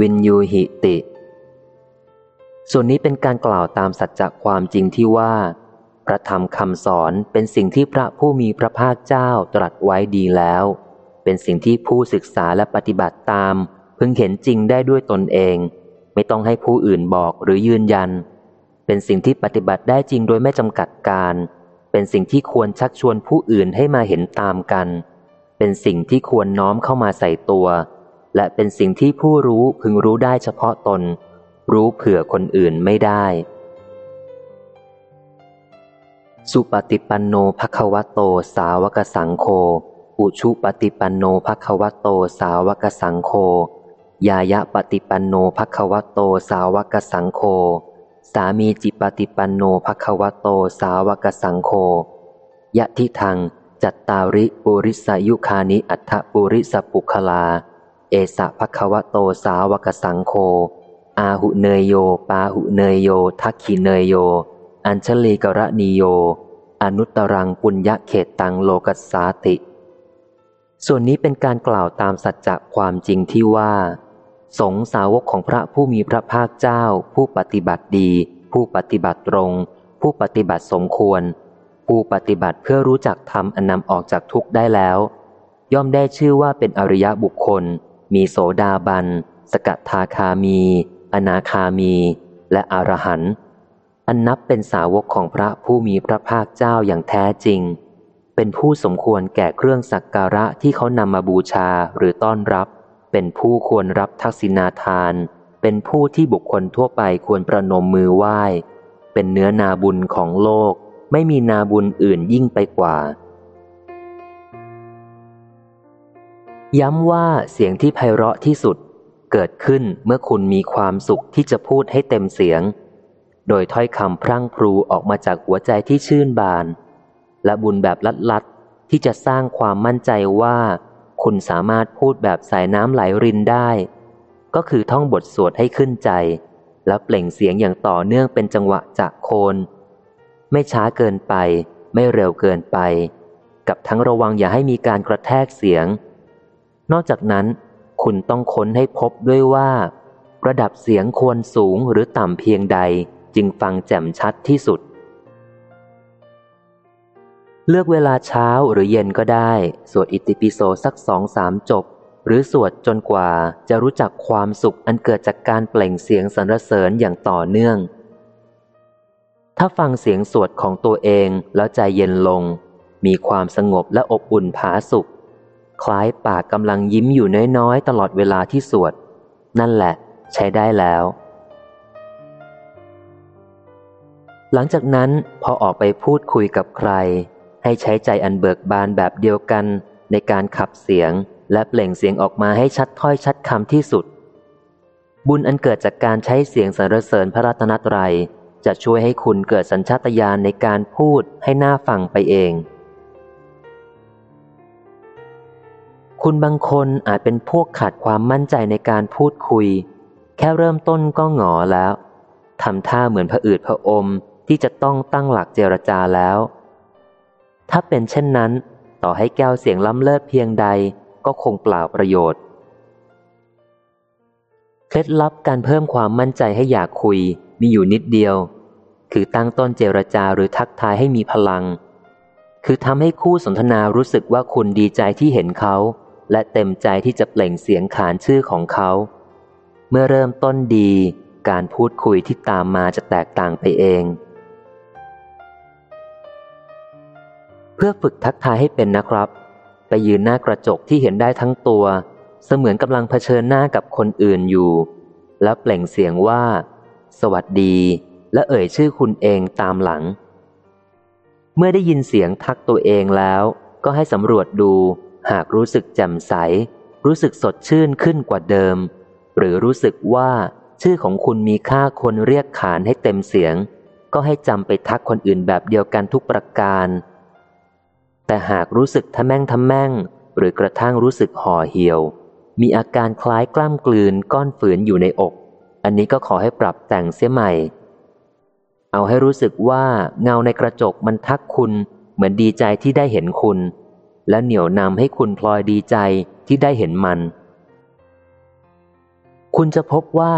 วิญญูหีติ ส่วนนี้เป็นการกล่าวตามสัจจะความจริงที่ว่า พระธรรมคำสอนเป็นสิ่งที่พระผู้มีพระภาคเจ้าตรัสไว้ดีแล้ว เป็นสิ่งที่ผู้ศึกษาและปฏิบัติตาม พึงเห็นจริงได้ด้วยตนเอง ไม่ต้องให้ผู้อื่นบอกหรือยืนยัน เป็นสิ่งที่ปฏิบัติได้จริงโดยไม่จำกัดการ เป็นสิ่งที่ควรชักชวนผู้อื่นให้มาเห็นตามกัน เป็นสิ่งที่ควรน้อมเข้ามาใส่ตัว และเป็นสิ่งที่ผู้รู้พึงรู้ได้เฉพาะตน รู้เผื่อคนอื่นไม่ได้ สุปฏิปันโนภควโตสาวกสังโฆอุชุปฏิปันโนภควโตสาวกสังโฆยายะปฏิปันโนภควโตสาวกสังโฆสามีจิปฏิปันโนภควโตสาวกสังโฆยะทิทัง จัตตาริปุริสายุคานิอัฏฐปุริสปุคลา เอสะภควโตสาวกสังโฆ อาหุเนยโย ปาหุเนยโย ทักขีเนยโย อัญชลีกระนีโย อนุตตรังปุญญเขตตังโลกัสสาติ ส่วนนี้เป็นการกล่าวตามสัจจะความจริงที่ว่า สงสาวกของพระผู้มีพระภาคเจ้า ผู้ปฏิบัติดี ผู้ปฏิบัติตรง ผู้ปฏิบัติสมควร ผู้ปฏิบัติเพื่อรู้จักธรรมอันนำออกจากทุกข์ได้แล้ว ย่อมได้ชื่อว่าเป็นอริยบุคคล มีโสดาบัน สกทาคามี อนาคามี และอรหันต์อันนับเป็นสาวกของพระผู้มีพระภาคเจ้าอย่างแท้จริง เป็นผู้สมควรแก่เครื่องสักการะที่เขานำมาบูชาหรือต้อนรับ เป็นผู้ควรรับทักษิณาทาน เป็นผู้ที่บุคคลทั่วไปควรประนมมือไหว้ เป็นเนื้อนาบุญของโลก ไม่มีนาบุญอื่นยิ่งไปกว่าย้ำว่าเสียงที่ไพเราะที่สุด เกิดขึ้นเมื่อคุณมีความสุขที่จะพูดให้เต็มเสียง โดยถ้อยคำพรั่งพรูออกมาจากหัวใจที่ชื่นบาน และบุญแบบลัดๆที่จะสร้างความมั่นใจว่า คุณสามารถพูดแบบสายน้ำไหลรินได้ ก็คือท่องบทสวดให้ขึ้นใจ และเปล่งเสียงอย่างต่อเนื่องเป็นจังหวะจากโคน ไม่ช้าเกินไป ไม่เร็วเกินไป กับทั้งระวังอย่าให้มีการกระแทกเสียง นอกจากนั้น คุณต้องค้นให้พบด้วยว่า ระดับเสียงควรสูงหรือต่ำเพียงใดจึงฟังแจ่มชัดที่สุด เลือกเวลาเช้าหรือเย็นก็ได้ สวดอิติปิโสสักสองสามจบ หรือสวดจนกว่าจะรู้จักความสุขอันเกิดจากการเปล่งเสียงสรรเสริญอย่างต่อเนื่อง ถ้าฟังเสียงสวดของตัวเองแล้วใจเย็นลง มีความสงบและอบอุ่นผาสุข คล้ายปากกำลังยิ้มอยู่น้อยๆ ตลอดเวลาที่สวด นั่นแหละ ใช้ได้แล้ว หลังจากนั้นพอออกไปพูดคุยกับใคร ให้ใช้ใจอันเบิกบานแบบเดียวกันในการขับเสียงและเปล่งเสียงออกมาให้ชัดถ้อยชัดคำที่สุด บุญอันเกิดจากการใช้เสียงสรรเสริญพระรัตนตรัย จะช่วยให้คุณเกิดสัญชาตญาณในการพูดให้หน่าฟังไปเอง คุณบางคนอาจเป็นพวกขาดความมั่นใจในการพูดคุย แค่เริ่มต้นก็หงอแล้วทำท่าเหมือนผะอืดผะอมที่จะต้องตั้งหลักเจรจาแล้ว ถ้าเป็นเช่นนั้น ต่อให้แก้วเสียงล้ำเลิศเพียงใดก็คงเปล่าประโยชน์ เคล็ดลับการเพิ่มความมั่นใจให้อยากคุยมีอยู่นิดเดียว คือตั้งต้นเจรจาหรือทักทายให้มีพลัง คือทำให้คู่สนทนารู้สึกว่าคุณดีใจที่เห็นเขา และเต็มใจที่จะเปล่งเสียงขานชื่อของเขา เมื่อเริ่มต้นดี การพูดคุยที่ตามมาจะแตกต่างไปเอง เพื่อฝึกทักทายให้เป็นนะครับ ไปยืนหน้ากระจกที่เห็นได้ทั้งตัว เสมือนกำลังเผชิญหน้ากับคนอื่นอยู่ แล้วเปล่งเสียงว่า สวัสดี และเอ่ยชื่อคุณเองตามหลัง เมื่อได้ยินเสียงทักตัวเองแล้ว ก็ให้สำรวจดู หากรู้สึกแจ่มใส รู้สึกสดชื่นขึ้นกว่าเดิม หรือรู้สึกว่าชื่อของคุณมีค่าคนเรียกขานให้เต็มเสียง ก็ให้จำไปทักคนอื่นแบบเดียวกันทุกประการ แต่หากรู้สึกทะแม่งทะแม่ง หรือกระทั่งรู้สึกห่อเหี่ยว มีอาการคล้ายกล้ามกลืนก้อนฝืนอยู่ในอก อันนี้ก็ขอให้ปรับแต่งเสียใหม่ เอาให้รู้สึกว่าเงาในกระจกมันทักคุณ เหมือนดีใจที่ได้เห็นคุณ และเหนี่ยวนำให้คุณพลอยดีใจที่ได้เห็นมัน คุณจะพบว่า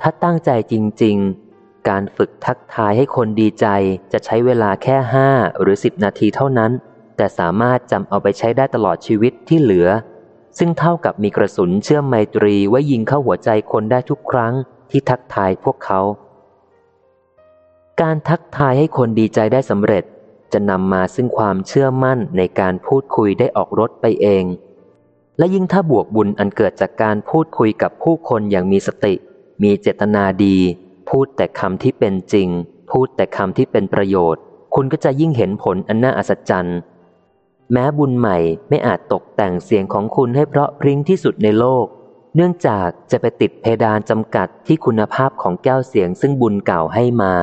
ถ้าตั้งใจจริง ๆ การฝึกทักทายให้คนดีใจจะใช้เวลาแค่ห้าหรือสิบนาทีเท่านั้น แต่สามารถจำเอาไปใช้ได้ตลอดชีวิตที่เหลือ ซึ่งเท่ากับมีกระสุนเชื่อมไมตรีไว้ยิงเข้าหัวใจคนได้ทุกครั้งที่ทักทายพวกเขา การทักทายให้คนดีใจได้สำเร็จ จะนำมาซึ่งความเชื่อมั่นในการพูดคุยได้ออกรถไปเอง และยิ่งถ้าบวกบุญอันเกิดจากการพูดคุยกับผู้คนอย่างมีสติ มีเจตนาดี พูดแต่คำที่เป็นจริง พูดแต่คำที่เป็นประโยชน์ คุณก็จะยิ่งเห็นผลอันน่าอัศจรรย์แม้บุญใหม่ไม่อาจตกแต่งเสียงของคุณให้เพราะพริ้งที่สุดในโลก เนื่องจากจะไปติดเพดานจำกัดที่คุณภาพของแก้วเสียงซึ่งบุญเก่าให้มา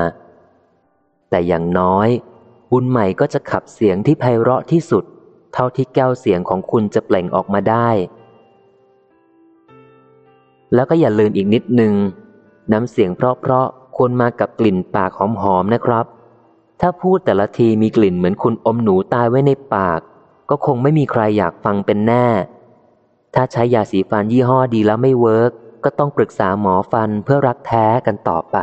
แต่อย่างน้อย บุญใหม่ก็จะขับเสียงที่ไพเราะที่สุด เท่าที่แก้วเสียงของคุณจะเปล่งออกมาได้ แล้วก็อย่าลืมอีกนิดนึง น้ำเสียงเพราะๆควรมากับกลิ่นปากหอมๆนะครับ ถ้าพูดแต่ละทีมีกลิ่นเหมือนคุณอมหนูตายไว้ในปาก ก็คงไม่มีใครอยากฟังเป็นแน่ ถ้าใช้ยาสีฟันยี่ห้อดีแล้วไม่ work ก็ต้องปรึกษาหมอฟันเพื่อรักแท้กันต่อไป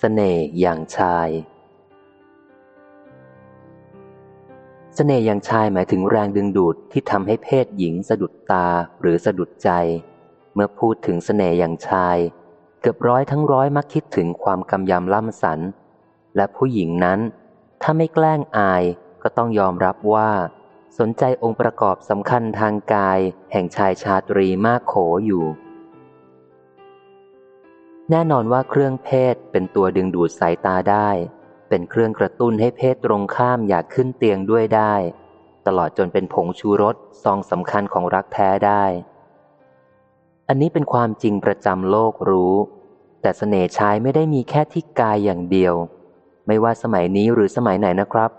เสน่ห์อย่างชาย เสน่ห์อย่างชายหมายถึงแรงดึงดูดที่ทำให้เพศหญิงสะดุดตาหรือสะดุดใจ เมื่อพูดถึงเสน่ห์อย่างชาย เกือบร้อยทั้งร้อยมักคิดถึงความกำยำล่ำสัน และผู้หญิงนั้น ถ้าไม่แกล้งอายก็ต้องยอมรับว่า สนใจองค์ประกอบสำคัญทางกาย แห่งชายชาตรีมากโขอยู่ แน่นอนว่าเครื่องเพศเป็นตัวดึงดูดสายตาได้ เป็นเครื่องกระตุ้นให้เพศตรงข้ามอยากขึ้นเตียงด้วยได้ ตลอดจนเป็นผงชูรสซองสำคัญของรักแท้ได้ อันนี้เป็นความจริงประจำโลกรู้ แต่เสน่ห์ชายไม่ได้มีแค่ที่กายอย่างเดียว ไม่ว่าสมัยนี้หรือสมัยไหนนะครับ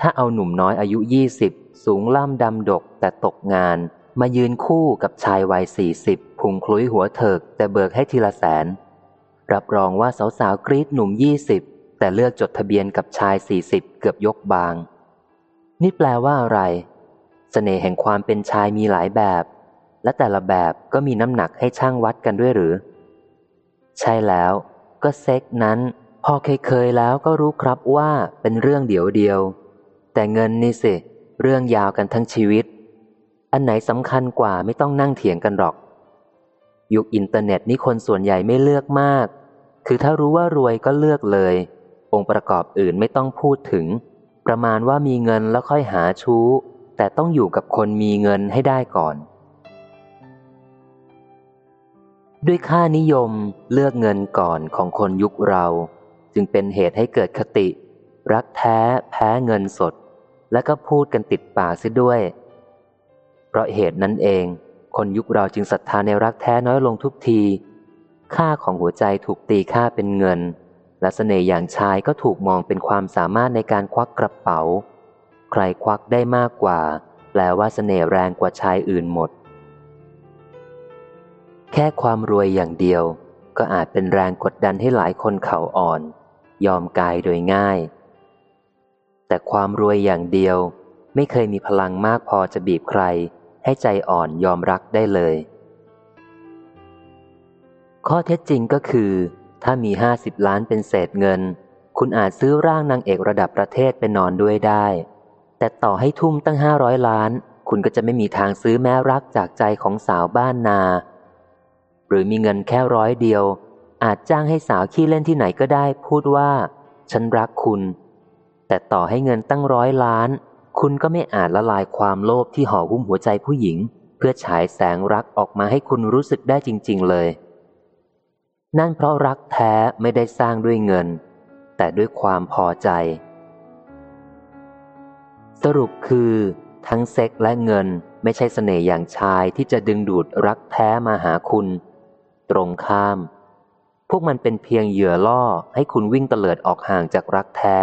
ถ้าเอาหนุ่มน้อยอายุยี่สิบสูงล่ำดำดกแต่ตกงานมายืนคู่กับชายวัยสี่สิบพุงคลุยหัวเถิกแต่เบิกให้ทีละแสน รับรองว่าสาวๆกรีดหนุ่มยี่สิบแต่เลือกจดทะเบียนกับชายสี่สิบเกือบยกบาง นี่แปลว่าอะไรสเสน่ห์แห่งความเป็นชายมีหลายแบบ และแต่ละแบบก็มีน้ำหนักให้ช่างวัดกันด้วยหรือ ใช่แล้วก็เซ็กนั้น พอเคยเคยแล้วก็รู้ครับว่าเป็นเรื่องเดียวเดียว แต่เงินนี่สิ เรื่องยาวกันทั้งชีวิต อันไหนสำคัญกว่าไม่ต้องนั่งเถียงกันหรอก ยุคอินเทอร์เน็ตนี่คนส่วนใหญ่ไม่เลือกมาก คือถ้ารู้ว่ารวยก็เลือกเลย องค์ประกอบอื่นไม่ต้องพูดถึง ประมาณว่ามีเงินแล้วค่อยหาชู้ แต่ต้องอยู่กับคนมีเงินให้ได้ก่อน ด้วยค่านิยมเลือกเงินก่อนของคนยุคเรา จึงเป็นเหตุให้เกิดคติ รักแท้แพ้เงินสด และก็พูดกันติดปากซิด้วย เพราะเหตุนั้นเอง คนยุคเราจึงศรัทธาในรักแท้น้อยลงทุกที ค่าของหัวใจถูกตีค่าเป็นเงิน และเสน่ห์อย่างชายก็ถูกมองเป็นความสามารถในการควักกระเป๋า ใครควักได้มากกว่า แปลว่าเสน่ห์แรงกว่าชายอื่นหมด แค่ความรวยอย่างเดียว ก็อาจเป็นแรงกดดันให้หลายคนเข่าอ่อน ยอมกายโดยง่าย แต่ความรวยอย่างเดียว ไม่เคยมีพลังมากพอจะบีบใคร ให้ใจอ่อนยอมรักได้เลย ข้อเท็จจริงก็คือ ถ้ามีห้าสิบล้านเป็นเศษเงิน คุณอาจซื้อร่างนางเอกระดับประเทศไปนอนด้วยได้ แต่ต่อให้ทุ่มตั้งห้าร้อยล้าน คุณก็จะไม่มีทางซื้อแม้รักจากใจของสาวบ้านนา หรือมีเงินแค่ร้อยเดียว อาจจ้างให้สาวขี้เล่นที่ไหนก็ได้ พูดว่า ฉันรักคุณ แต่ต่อให้เงินตั้งร้อยล้าน คุณก็ไม่อาจละลายความโลภที่ห่อหุ้มหัวใจผู้หญิง เพื่อฉายแสงรักออกมาให้คุณรู้สึกได้จริง ๆ เลย นั่นเพราะรักแท้ไม่ได้สร้างด้วยเงิน แต่ด้วยความพอใจ สรุปคือ ทั้งเซ็กและเงินไม่ใช่เสน่ห์อย่างชายที่จะดึงดูดรักแท้มาหาคุณ ตรงข้าม พวกมันเป็นเพียงเหยื่อล่อให้คุณวิ่งเตลิดออกห่างจากรักแท้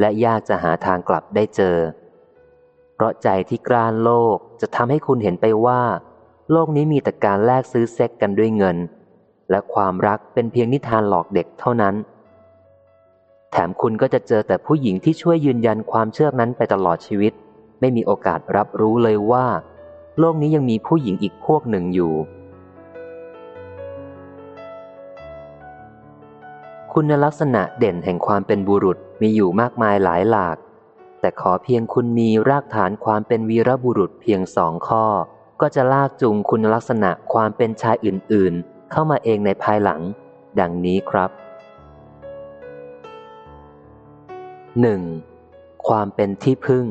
และยากจะหาทางกลับได้เจอ เพราะใจที่กร้านโลกจะทำให้คุณเห็นไปว่า โลกนี้มีแต่การแลกซื้อเซ็กกันด้วยเงิน และความรักเป็นเพียงนิทานหลอกเด็กเท่านั้น แถมคุณก็จะเจอแต่ผู้หญิงที่ช่วยยืนยันความเชื่อนั้นไปตลอดชีวิต ไม่มีโอกาสรับรู้เลยว่า โลกนี้ยังมีผู้หญิงอีกพวกหนึ่งอยู่ คุณลักษณะเด่นแห่งความเป็นบุรุษมีอยู่มากมายหลายหลาก แต่ขอเพียงคุณมีรากฐานความเป็นวีรบุรุษเพียงสองข้อ ก็จะลากจูงคุณลักษณะความเป็นชายอื่น ๆ เข้ามาเองในภายหลัง ดังนี้ครับ 1. ความเป็นที่พึ่ง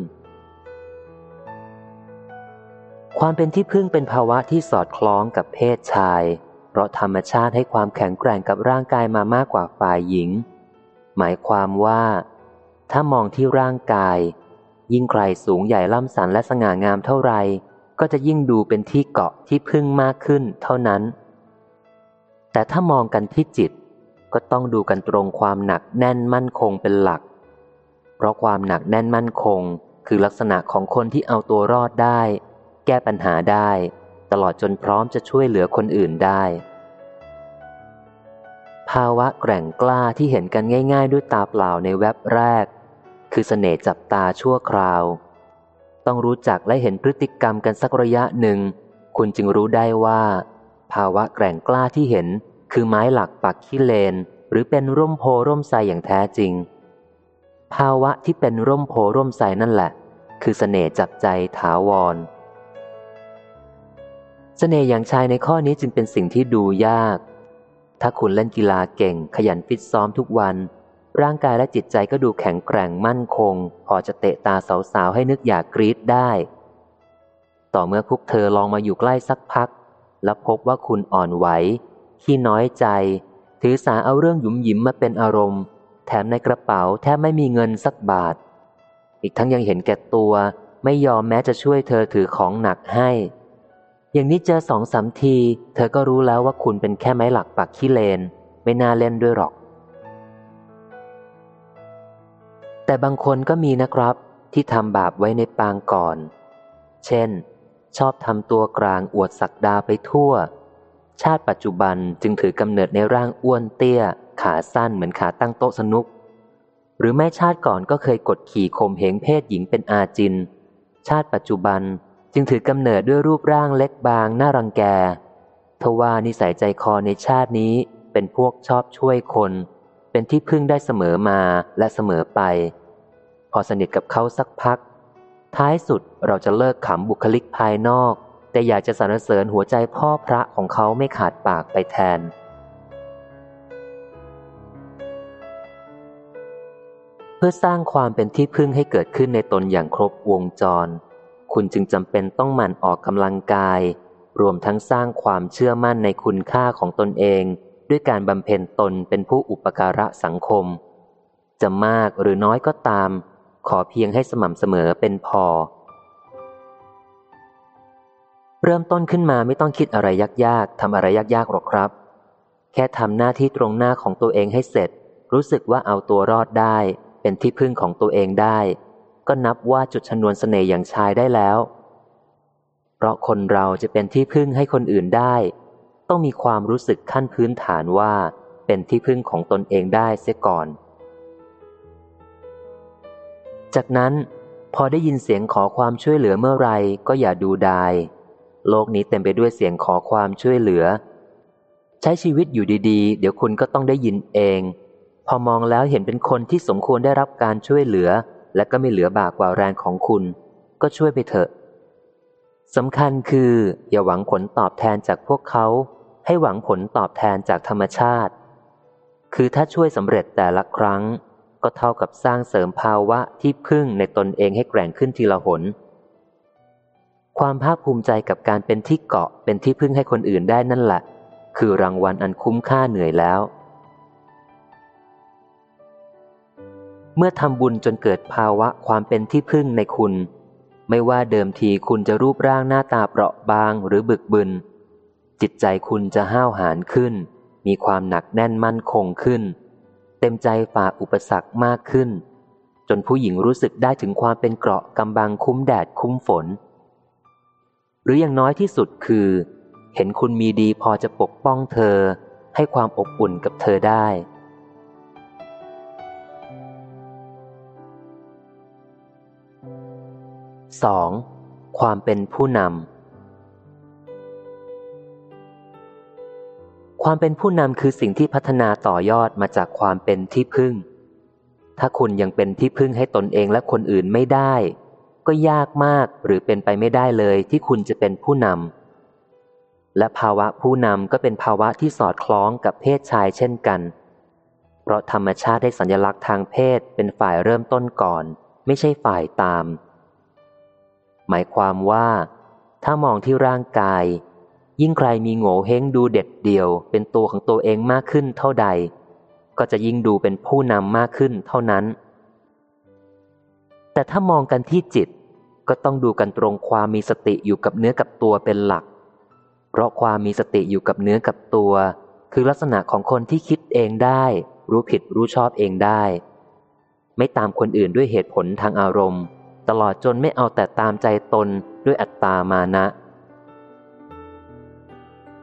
ความเป็นที่พึ่งเป็นภาวะที่สอดคล้องกับเพศชาย เพราะธรรมชาติให้ความแข็งแกร่งกับร่างกายมามากกว่าฝ่ายหญิง หมายความว่า ถ้ามองที่ร่างกาย ยิ่งใครสูงใหญ่ล่ำสันและสง่างามเท่าไรก็จะยิ่งดูเป็นที่เกาะที่พึ่งมากขึ้นเท่านั้น แต่ถ้ามองกันที่จิต ก็ต้องดูกันตรงความหนักแน่นมั่นคงเป็นหลัก เพราะความหนักแน่นมั่นคง คือลักษณะของคนที่เอาตัวรอดได้ แก้ปัญหาได้ ตลอดจนพร้อมจะช่วยเหลือคนอื่นได้ ภาวะแกร่งกล้าที่เห็นกันง่าย ๆ ด้วยตาเปล่าในแว็บแรก คือเสน่ห์จับตาชั่วคราว ต้องรู้จักและเห็นพฤติกรรมกันสักระยะหนึ่ง คุณจึงรู้ได้ว่าภาวะแกร่งกล้าที่เห็น คือไม้หลักปักขี้เลน หรือเป็นร่มโพร่มไทรอย่างแท้จริง ภาวะที่เป็นร่มโพร่มไทรนั่นแหละ คือเสน่ห์จับใจถาวรเสน่ห์อย่างชายในข้อนี้จึงเป็นสิ่งที่ดูยาก ถ้าคุณเล่นกีฬาเก่ง ขยันฟิตซ้อมทุกวัน ร่างกายและจิตใจก็ดูแข็งแกร่งมั่นคง พอจะเตะตาสาวๆให้นึกอยากกรีดได้ ต่อเมื่อพวกเธอลองมาอยู่ใกล้สักพัก แล้วพบว่าคุณอ่อนไหว ขี้น้อยใจ ถือสาเอาเรื่องหยุมหยิมมาเป็นอารมณ์ แถมในกระเป๋าแทบไม่มีเงินสักบาท อีกทั้งยังเห็นแก่ตัวไม่ยอมแม้จะช่วยเธอถือของหนักให้ อย่างนี้เจอสองสามที เธอก็รู้แล้วว่าคุณเป็นแค่ไม้หลักปักขี้เลน ไม่น่าเล่นด้วยหรอก แต่บางคนก็มีนะครับที่ทำบาปไว้ในปางก่อน เช่น ชอบทำตัวกลางอวดศักดาไปทั่ว ชาติปัจจุบันจึงถือกำเนิดในร่างอ้วนเตี้ย ขาสั้นเหมือนขาตั้งโต๊ะสนุก หรือแม่ชาติก่อนก็เคยกดขี่ข่มเหงเพศหญิงเป็นอาจิน ชาติปัจจุบันจึงถือกำเนิดด้วยรูปร่างเล็กบางน่ารังแกทว่านิสัยใจคอในชาตินี้เป็นพวกชอบช่วยคน เป็นที่พึ่งได้เสมอมาและเสมอไป พอสนิทกับเขาสักพัก ท้ายสุดเราจะเลิกขำบุคลิกภายนอก แต่อยากจะสรรเสริญหัวใจพ่อพระของเขาไม่ขาดปากไปแทน เพื่อสร้างความเป็นที่พึ่งให้เกิดขึ้นในตนอย่างครบวงจร คุณจึงจำเป็นต้องหมั่นออกกำลังกาย รวมทั้งสร้างความเชื่อมั่นในคุณค่าของตนเอง ด้วยการบำเพ็ญตนเป็นผู้อุปการะสังคม จะมากหรือน้อยก็ตาม ขอเพียงให้สม่ำเสมอเป็นพอ เริ่มต้นขึ้นมาไม่ต้องคิดอะไรยากๆทำอะไรยากๆหรอกครับ แค่ทำหน้าที่ตรงหน้าของตัวเองให้เสร็จ รู้สึกว่าเอาตัวรอดได้ เป็นที่พึ่งของตัวเองได้ ก็นับว่าจุดชนวนเสน่ห์อย่างชายได้แล้ว เพราะคนเราจะเป็นที่พึ่งให้คนอื่นได้ ต้องมีความรู้สึกขั้นพื้นฐานว่า เป็นที่พึ่งของตนเองได้เสียก่อน จากนั้นพอได้ยินเสียงขอความช่วยเหลือเมื่อไรก็อย่าดูดาย โลกนี้เต็มไปด้วยเสียงขอความช่วยเหลือ ใช้ชีวิตอยู่ดีๆ เดี๋ยวคุณก็ต้องได้ยินเอง พอมองแล้วเห็นเป็นคนที่สมควรได้รับการช่วยเหลือ และก็ไม่เหลือบากกว่าแรงของคุณ ก็ช่วยไปเถอะสำคัญคือ อย่าหวังผลตอบแทนจากพวกเขา ให้หวังผลตอบแทนจากธรรมชาติ คือถ้าช่วยสำเร็จแต่ละครั้ง ก็เท่ากับสร้างเสริมภาวะที่พึ่งในตนเองให้แกร่งขึ้นทีละหน ความภาคภูมิใจกับการเป็นที่เกาะเป็นที่พึ่งให้คนอื่นได้นั่นแหละ คือรางวัลอันคุ้มค่าเหนื่อยแล้ว เมื่อทำบุญจนเกิดภาวะความเป็นที่พึ่งในคุณ ไม่ว่าเดิมทีคุณจะรูปร่างหน้าตาเปราะบางหรือบึกบึน จิตใจคุณจะห้าวหาญขึ้น มีความหนักแน่นมั่นคงขึ้น เต็มใจฝ่าอุปสรรคมากขึ้น จนผู้หญิงรู้สึกได้ถึงความเป็นเกราะกำบังคุ้มแดดคุ้มฝน หรืออย่างน้อยที่สุดคือ เห็นคุณมีดีพอจะปกป้องเธอ ให้ความอบอุ่นกับเธอได้ 2. ความเป็นผู้นำความเป็นผู้นำคือสิ่งที่พัฒนาต่อยอดมาจากความเป็นที่พึ่ง ถ้าคุณยังเป็นที่พึ่งให้ตนเองและคนอื่นไม่ได้ ก็ยากมากหรือเป็นไปไม่ได้เลยที่คุณจะเป็นผู้นำ และภาวะผู้นำก็เป็นภาวะที่สอดคล้องกับเพศชายเช่นกัน เพราะธรรมชาติได้สัญลักษณ์ทางเพศเป็นฝ่ายเริ่มต้นก่อน ไม่ใช่ฝ่ายตาม หมายความว่า ถ้ามองที่ร่างกาย ยิ่งใครมีโง่เฮงดูเด็ดเดี่ยว เป็นตัวของตัวเองมากขึ้นเท่าใด ก็จะยิ่งดูเป็นผู้นำมากขึ้นเท่านั้นแต่ถ้ามองกันที่จิต ก็ต้องดูกันตรงความมีสติอยู่กับเนื้อกับตัวเป็นหลัก เพราะความมีสติอยู่กับเนื้อกับตัว คือลักษณะของคนที่คิดเองได้ รู้ผิดรู้ชอบเองได้ ไม่ตามคนอื่นด้วยเหตุผลทางอารมณ์ ตลอดจนไม่เอาแต่ตามใจตนด้วยอัตตามานะ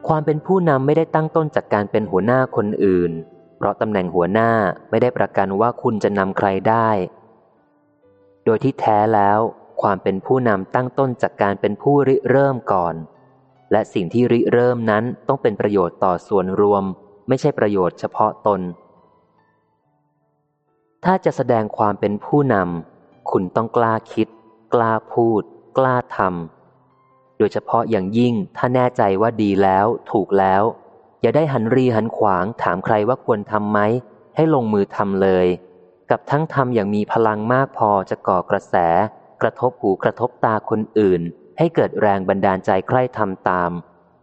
ความเป็นผู้นำไม่ได้ตั้งต้นจากการเป็นหัวหน้าคนอื่น เพราะตำแหน่งหัวหน้าไม่ได้ประกันว่าคุณจะนำใครได้ โดยที่แท้แล้ว ความเป็นผู้นำตั้งต้นจากการเป็นผู้ริเริ่มก่อน และสิ่งที่ริเริ่มนั้นต้องเป็นประโยชน์ต่อส่วนรวม ไม่ใช่ประโยชน์เฉพาะตน ถ้าจะแสดงความเป็นผู้นำคุณต้องกล้าคิด กล้าพูด กล้าทำโดยเฉพาะอย่างยิ่งถ้าแน่ใจว่าดีแล้วถูกแล้ว อย่าได้หันรีหันขวางถามใครว่าควรทำไหม ให้ลงมือทำเลย กับทั้งทำอย่างมีพลังมากพอจะก่อกระแส ระทบหูกระทบตาคนอื่น ให้เกิดแรงบันดาลใจใคร่ทำตาม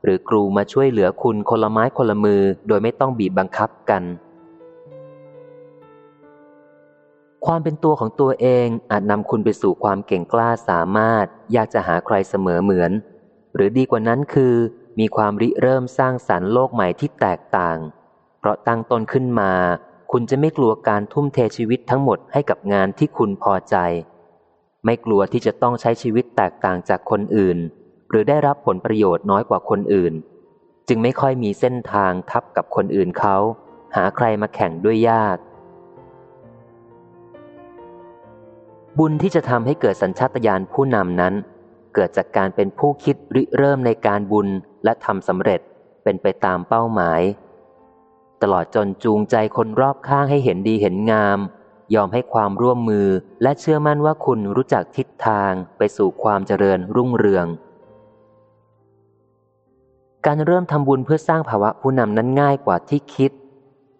หรือกรูมาช่วยเหลือคุณคนละไม้คนละมือ โดยไม่ต้องบีบบังคับกัน ความเป็นตัวของตัวเองอาจนำคุณไปสู่ความเก่งกล้าสามารถ อยากจะหาใครเสมอเหมือน หรือดีกว่านั้นคือ มีความริเริ่มสร้างสรรค์โลกใหม่ที่แตกต่าง เพราะตั้งตนขึ้นมา คุณจะไม่กลัวการทุ่มเทชีวิตทั้งหมดให้กับงานที่คุณพอใจ ไม่กลัวที่จะต้องใช้ชีวิตแตกต่างจากคนอื่น หรือได้รับผลประโยชน์น้อยกว่าคนอื่น จึงไม่ค่อยมีเส้นทางทับกับคนอื่นเขา หาใครมาแข่งด้วยยาก บุญที่จะทำให้เกิดสัญชาตญาณผู้นำนั้น เกิดจากการเป็นผู้คิดริเริ่มในการบุญและทำสำเร็จเป็นไปตามเป้าหมาย ตลอดจนจูงใจคนรอบข้างให้เห็นดีเห็นงาม ยอมให้ความร่วมมือและเชื่อมั่นว่าคุณรู้จักทิศทางไปสู่ความเจริญรุ่งเรือง การเริ่มทำบุญเพื่อสร้างภาวะผู้นำนั้นง่ายกว่าที่คิด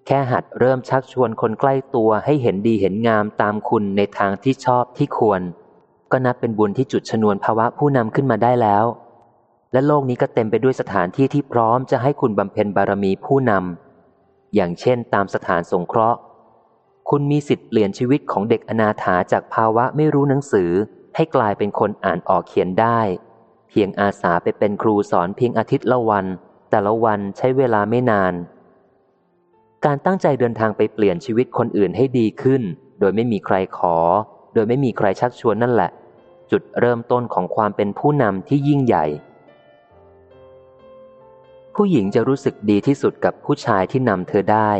แค่หัดเริ่มชักชวนคนใกล้ตัวให้เห็นดีเห็นงามตามคุณในทางที่ชอบที่ควร ก็นับเป็นบุญที่จุดชนวนภาวะผู้นำขึ้นมาได้แล้ว และโลกนี้ก็เต็มไปด้วยสถานที่ที่พร้อมจะให้คุณบำเพ็ญบารมีผู้นำอย่างเช่น ตามสถานสงเคราะห์ คุณมีสิทธิ์เปลี่ยนชีวิตของเด็กอนาถาจากภาวะไม่รู้หนังสือ ให้กลายเป็นคนอ่านออกเขียนได้ เพียงอาสาไปเป็นครูสอนเพียงอาทิตย์ละวัน แต่ละวันใช้เวลาไม่นาน การตั้งใจเดินทางไปเปลี่ยนชีวิตคนอื่นให้ดีขึ้น โดยไม่มีใครขอ โดยไม่มีใครชักชวนนั่นแหละ จุดเริ่มต้นของความเป็นผู้นำที่ยิ่งใหญ่ ผู้หญิงจะรู้สึกดีที่สุดกับผู้ชายที่นำเธอได้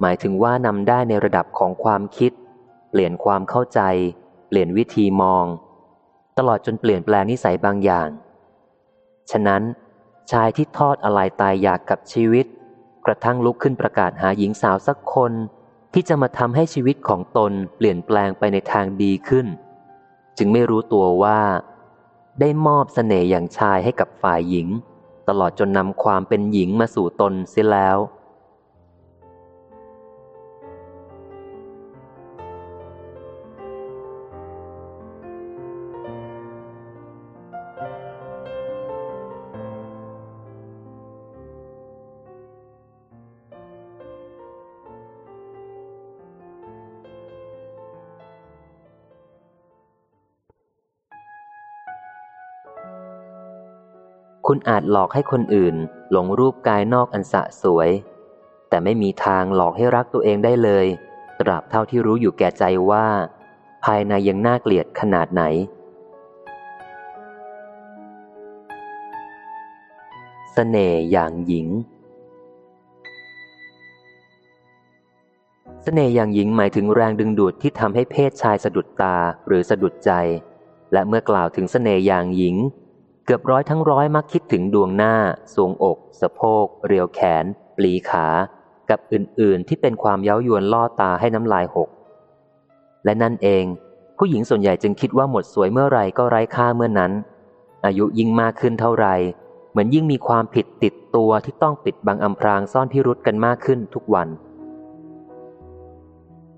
หมายถึงว่านำได้ในระดับของความคิด เปลี่ยนความเข้าใจ เปลี่ยนวิธีมอง ตลอดจนเปลี่ยนแปลงนิสัยบางอย่าง ฉะนั้น ชายที่ทอดอะไรตายอยากกับชีวิต กระทั่งลุกขึ้นประกาศหาหญิงสาวสักคน ที่จะมาทำให้ชีวิตของตนเปลี่ยนแปลงไปในทางดีขึ้น จึงไม่รู้ตัวว่า ได้มอบสเสน่ห์อย่างชายให้กับฝ่ายหญิง ตลอดจนนำความเป็นหญิงมาสู่ตนเสียแล้ว คุณอาจหลอกให้คนอื่น หลงรูปกายนอกอันสะสวย แต่ไม่มีทางหลอกให้รักตัวเองได้เลย ตราบเท่าที่รู้อยู่แก่ใจว่า ภายในยังน่าเกลียดขนาดไหนเสน่ห์อย่างหญิงเสน่ห์อย่างหญิงหมายถึงแรงดึงดูดที่ทำให้เพศชายสะดุดตาหรือสะดุดใจ และเมื่อกล่าวถึงเสน่ห์อย่างหญิง เกือบร้อยทั้งร้อยมักคิดถึงดวงหน้าสวงอก สะโพก เรียวแขน ปลีขา กับอื่นๆ ที่เป็นความเย้ายวนล่อตาให้น้ำลายหก และนั่นเอง ผู้หญิงส่วนใหญ่จึงคิดว่าหมดสวยเมื่อไรก็ไร้ค่าเมื่อนั้น อายุยิ่งมากขึ้นเท่าไร เหมือนยิ่งมีความผิดติดตัวที่ต้องปิดบังอำพรางซ่อนพิรุษกันมากขึ้นทุกวัน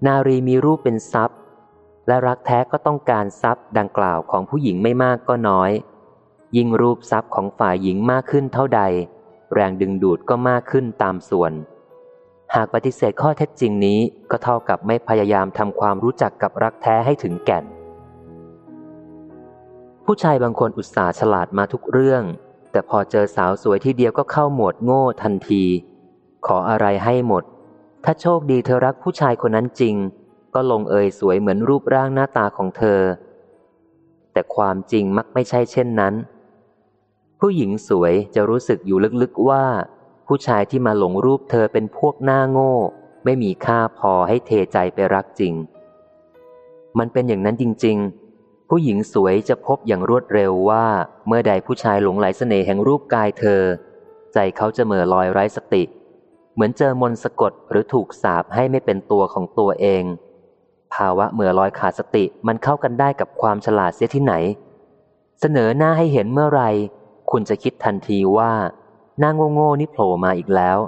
นารีมีรูปเป็นทรัพย์ และรักแท้ก็ต้องการทรัพย์ดังกล่าวของผู้หญิงไม่มากก็น้อย ยิ่งรูปทรัพย์ของฝ่ายหญิงมากขึ้นเท่าใด แรงดึงดูดก็มากขึ้นตามส่วน หากปฏิเสธข้อเท็จจริงนี้ก็เท่ากับไม่พยายามทำความรู้จักกับรักแท้ให้ถึงแก่น ผู้ชายบางคนอุตส่าห์ฉลาดมาทุกเรื่อง แต่พอเจอสาวสวยที่เดียวก็เข้าหมวดโง่ทันที ขออะไรให้หมด ถ้าโชคดีเธอรักผู้ชายคนนั้นจริง ก็ลงเอยสวยเหมือนรูปร่างหน้าตาของเธอ แต่ความจริงมักไม่ใช่เช่นนั้น ผู้หญิงสวยจะรู้สึกอยู่ลึกๆว่า ผู้ชายที่มาหลงรูปเธอเป็นพวกหน้าโง่ ไม่มีค่าพอให้เทใจไปรักจริง มันเป็นอย่างนั้นจริง ๆ ผู้หญิงสวยจะพบอย่างรวดเร็วว่า เมื่อใดผู้ชายหลงไหลเสน่ห์แห่งรูปกายเธอ ใจเขาจะเหม่อลอยไร้สติ เหมือนเจอมนสะกดหรือถูกสาบให้ไม่เป็นตัวของตัวเอง ภาวะเหม่อลอยขาดสติมันเข้ากันได้กับความฉลาดเสียที่ไหน เสนอหน้าให้เห็นเมื่อไร คุณจะคิดทันทีว่าหน้าโง่ๆนี่โผล่มาอีกแล้ว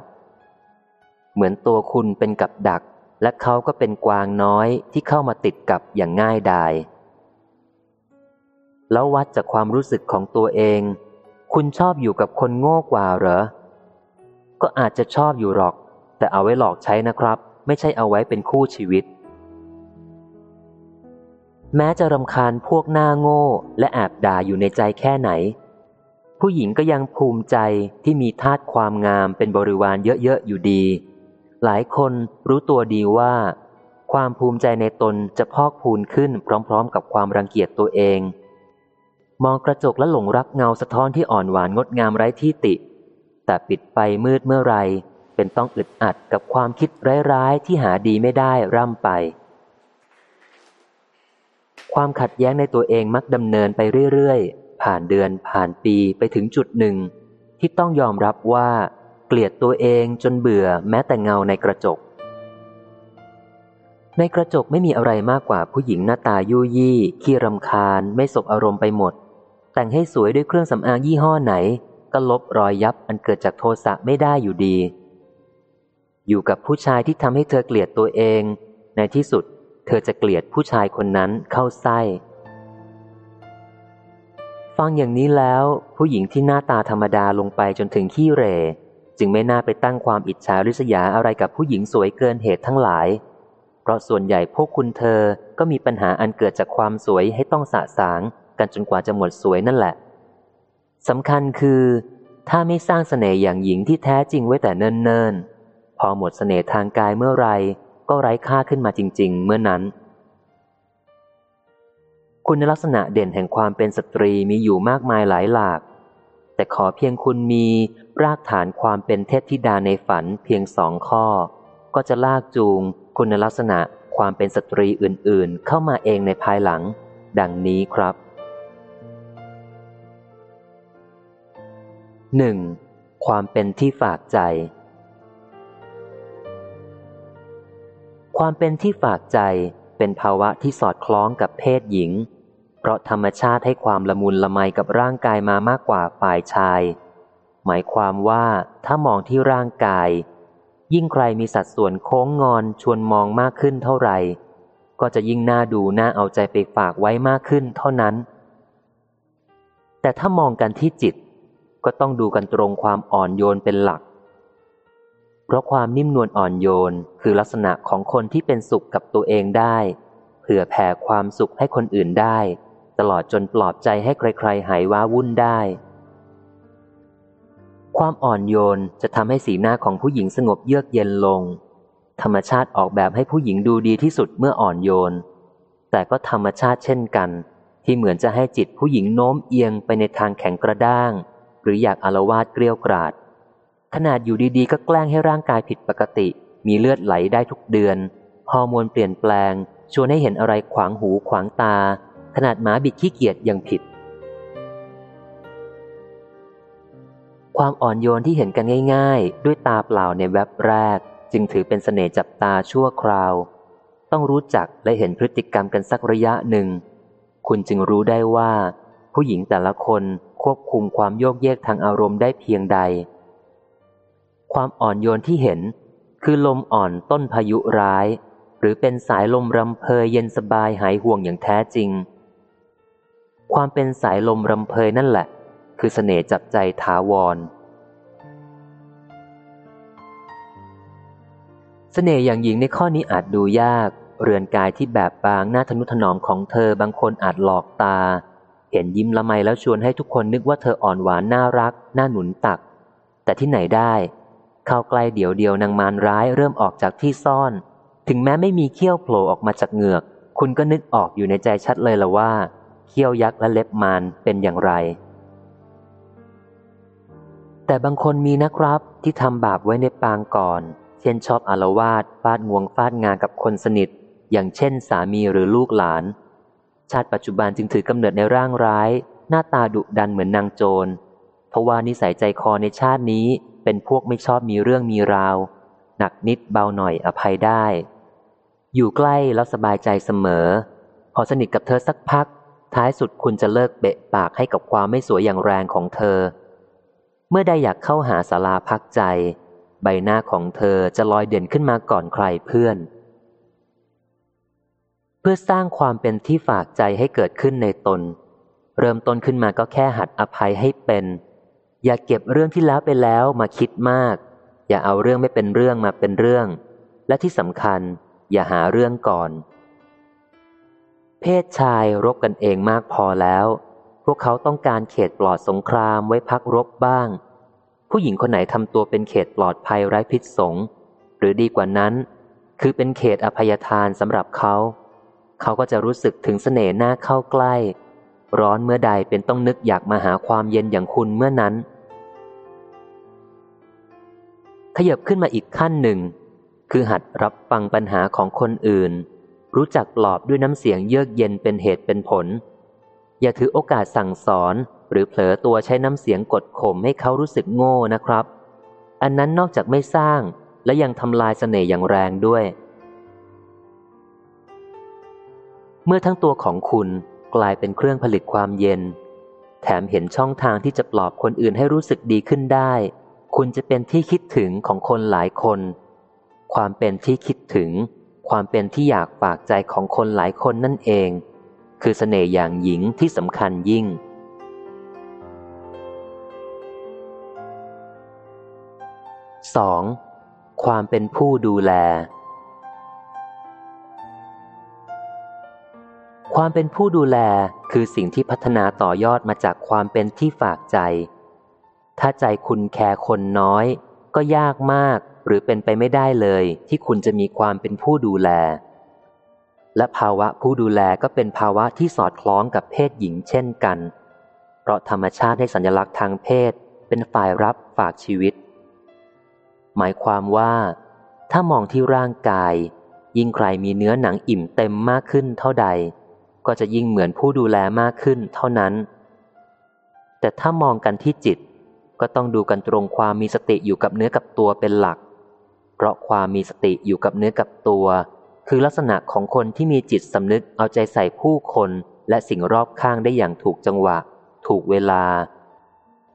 เหมือนตัวคุณเป็นกับดัก และเขาก็เป็นกวางน้อยที่เข้ามาติดกับอย่างง่ายดาย แล้ววัดจากความรู้สึกของตัวเอง คุณชอบอยู่กับคนโง่กว่าเหรอ ก็อาจจะชอบอยู่หรอก แต่เอาไว้หลอกใช้นะครับ ไม่ใช่เอาไว้เป็นคู่ชีวิต แม้จะรำคาญพวกหน้าโง่และแอบด่าอยู่ในใจแค่ไหน ผู้หญิงก็ยังภูมิใจที่มีธาตุความงามเป็นบริวารเยอะๆอยู่ดี หลายคนรู้ตัวดีว่า ความภูมิใจในตนจะพอกพูนขึ้นพร้อมๆ กับความรังเกียจตัวเอง มองกระจกและหลงรักเงาสะท้อนที่อ่อนหวานงดงามไร้ที่ติ แต่ปิดไปมืดเมื่อไรเป็นต้องอึดอัดกับความคิดร้ายๆที่หาดีไม่ได้ร่ำไป ความขัดแย้งในตัวเองมักดำเนินไปเรื่อย ผ่านเดือนผ่านปีไปถึงจุดหนึ่ง ที่ต้องยอมรับว่า เกลียดตัวเองจนเบื่อแม้แต่เงาในกระจก ในกระจกไม่มีอะไรมากกว่าผู้หญิงหน้าตายุยี่ขี้รำคาญ ไม่สบอารมณ์ไปหมด แต่งให้สวยด้วยเครื่องสำอางยี่ห้อไหน ก็ลบรอยยับอันเกิดจากโทสะไม่ได้อยู่ดี อยู่กับผู้ชายที่ทำให้เธอเกลียดตัวเอง ในที่สุด เธอจะเกลียดผู้ชายคนนั้นเข้าไส้ ฟังอย่างนี้แล้ว ผู้หญิงที่หน้าตาธรรมดาลงไปจนถึงขี้เร จึงไม่น่าไปตั้งความอิจฉาริษยาอะไรกับผู้หญิงสวยเกินเหตุทั้งหลาย เพราะส่วนใหญ่พวกคุณเธอก็มีปัญหาอันเกิดจากความสวยให้ต้องสะสาง กันจนกว่าจะหมดสวยนั่นแหละสำคัญคือ ถ้าไม่สร้างเสน่ห์อย่างหญิงที่แท้จริงไว้แต่เนิ่นๆพอหมดเสน่ห์ทางกายเมื่อไรก็ไร้ค่าขึ้นมาจริง ๆ เมื่อนั้น คุณลักษณะเด่นแห่งความเป็นสตรีมีอยู่มากมายหลายหลาก แต่ขอเพียงคุณมีรากฐานความเป็นเทพธิดาในฝันเพียงสองข้อ ก็จะลากจูง คุณลักษณะความเป็นสตรีอื่นๆ เข้ามาเองในภายหลัง ดังนี้ครับ 1. ความเป็นที่ฝากใจ ความเป็นที่ฝากใจ เป็นภาวะที่สอดคล้องกับเพศหญิง เพราะธรรมชาติให้ความละมุนละไมกับร่างกายมามากกว่าฝ่ายชาย หมายความว่าถ้ามองที่ร่างกาย ยิ่งใครมีสัดส่วนโค้งงอนชวนมองมากขึ้นเท่าไหร่ ก็จะยิ่งน่าดูน่าเอาใจไปฝากไว้มากขึ้นเท่านั้น แต่ถ้ามองกันที่จิตก็ต้องดูกันตรงความอ่อนโยนเป็นหลัก เพราะความนิ่มนวลอ่อนโยนคือลักษณะของคนที่เป็นสุขกับตัวเองได้เผื่อแผ่ความสุขให้คนอื่นได้ ตลอดจนปลอบใจให้ใครๆหายว้าวุ่นได้ ความอ่อนโยนจะทำให้สีหน้าของผู้หญิงสงบเยือกเย็นลง ธรรมชาติออกแบบให้ผู้หญิงดูดีที่สุดเมื่ออ่อนโยน แต่ก็ธรรมชาติเช่นกัน ที่เหมือนจะให้จิตผู้หญิงโน้มเอียงไปในทางแข็งกระด้าง หรืออยากอารวาสเกลียวกราด ขนาดอยู่ดีๆ ก็แกล้งให้ร่างกายผิดปกติ มีเลือดไหลได้ทุกเดือน ฮอร์โมนเปลี่ยนแปลง ชวนให้เห็นอะไรขวางหูขวางตา ขนาดหมาบิดขี้เกียจยังผิด ความอ่อนโยนที่เห็นกันง่าย ๆ ด้วยตาเปล่าในแว็บแรก จึงถือเป็นสเสน่ห์จับตาชั่วคราว ต้องรู้จักและเห็นพฤติกรรมกันสักระยะหนึ่ง คุณจึงรู้ได้ว่า ผู้หญิงแต่ละคนควบคุมความโยกเยกทางอารมณ์ได้เพียงใด ความอ่อนโยนที่เห็น คือลมอ่อนต้นพายุร้าย หรือเป็นสายลมรำเพยเย็นสบายหายห่วงอย่างแท้จริง ความเป็นสายลมรำเพยนั่นแหละ คือสเสน่ห์จับใจถาวรสเสน่ห์อย่างหญิงในข้อนี้อาจดูยาก เรือนกายที่แบบบางหน้าทนุถนอมของเธอบางคนอาจหลอกตา เห็นยิ้มละไมแล้วชวนให้ทุกคนนึกว่าเธออ่อนหวานน่ารักน่าหนุนตัก แต่ที่ไหนได้ เข้าใกล้เดี๋ยวเดียวนางมารร้ายเริ่มออกจากที่ซ่อน ถึงแม้ไม่มีเขี้ยวโผล่ออกมาจากเหงือก คุณก็นึกออกอยู่ในใจชัดเลยละว่า เขี้ยวยักษ์และเล็บมารเป็นอย่างไร แต่บางคนมีนะครับที่ทำบาปไว้ในปางก่อน เช่นชอบอารวาสฟาดงวงฟาดงานกับคนสนิท อย่างเช่นสามีหรือลูกหลาน ชาติปัจจุบันจึงถือกำเนิดในร่างร้าย หน้าตาดุดันเหมือนนางโจรเพราะว่านิสัยใจคอในชาตินี้ เป็นพวกไม่ชอบมีเรื่องมีราว หนักนิดเบาหน่อยอภัยได้ อยู่ใกล้แล้วสบายใจเสมอ พอสนิทกับเธอสักพัก ท้ายสุดคุณจะเลิกเบะปากให้กับความไม่สวยอย่างแรงของเธอ เมื่อได้อยากเข้าหาสาราพักใจ ใบหน้าของเธอจะลอยเด่นขึ้นมาก่อนใครเพื่อน เพื่อสร้างความเป็นที่ฝากใจให้เกิดขึ้นในตน เริ่มต้นขึ้นมาก็แค่หัดอภัยให้เป็น อย่าเก็บเรื่องที่แล้วไปแล้วมาคิดมาก อย่าเอาเรื่องไม่เป็นเรื่องมาเป็นเรื่อง และที่สำคัญ อย่าหาเรื่องก่อน เพศชายรบกันเองมากพอแล้ว พวกเขาต้องการเขตปลอดสงครามไว้พักรบบ้าง ผู้หญิงคนไหนทำตัวเป็นเขตปลอดภัยไร้พิษสงหรือดีกว่านั้น คือเป็นเขตอภัยทานสำหรับเขา เขาก็จะรู้สึกถึงเสน่ห์หน้าเข้าใกล้ ร้อนเมื่อใดเป็นต้องนึกอยากมาหาความเย็นอย่างคุณเมื่อนั้น ขยับขึ้นมาอีกขั้นหนึ่ง คือหัดรับฟังปัญหาของคนอื่น รู้จักปลอบด้วยน้ำเสียงเยือกเย็นเป็นเหตุเป็นผล อย่าถือโอกาสสั่งสอนหรือเผลอตัวใช้น้ำเสียงกดข่มให้เขารู้สึกโง่นะครับ อันนั้นนอกจากไม่สร้างและยังทำลายเสน่ห์อย่างแรงด้วย เมื่อทั้งตัวของคุณ กลายเป็นเครื่องผลิตความเย็น แถมเห็นช่องทางที่จะปลอบคนอื่นให้รู้สึกดีขึ้นได้ คุณจะเป็นที่คิดถึงของคนหลายคน ความเป็นที่คิดถึง ความเป็นที่อยากฝากใจของคนหลายคนนั่นเอง คือเสน่ห์อย่างหญิงที่สำคัญยิ่ง 2. ความเป็นผู้ดูแล ความเป็นผู้ดูแลคือสิ่งที่พัฒนาต่อยอดมาจากความเป็นที่ฝากใจ ถ้าใจคุณแคร์คนน้อย ก็ยากมากหรือเป็นไปไม่ได้เลยที่คุณจะมีความเป็นผู้ดูแล และภาวะผู้ดูแลก็เป็นภาวะที่สอดคล้องกับเพศหญิงเช่นกัน เพราะธรรมชาติให้สัญลักษณ์ทางเพศเป็นฝ่ายรับฝากชีวิต หมายความว่า ถ้ามองที่ร่างกาย ยิ่งใครมีเนื้อหนังอิ่มเต็มมากขึ้นเท่าใด ก็จะยิ่งเหมือนผู้ดูแลมากขึ้นเท่านั้น แต่ถ้ามองกันที่จิตก็ต้องดูกันตรงความมีสติอยู่กับเนื้อกับตัวเป็นหลัก เพราะความมีสติอยู่กับเนื้อกับตัว คือลักษณะของคนที่มีจิตสำนึกเอาใจใส่ผู้คนและสิ่งรอบข้างได้อย่างถูกจังหวะ ถูกเวลา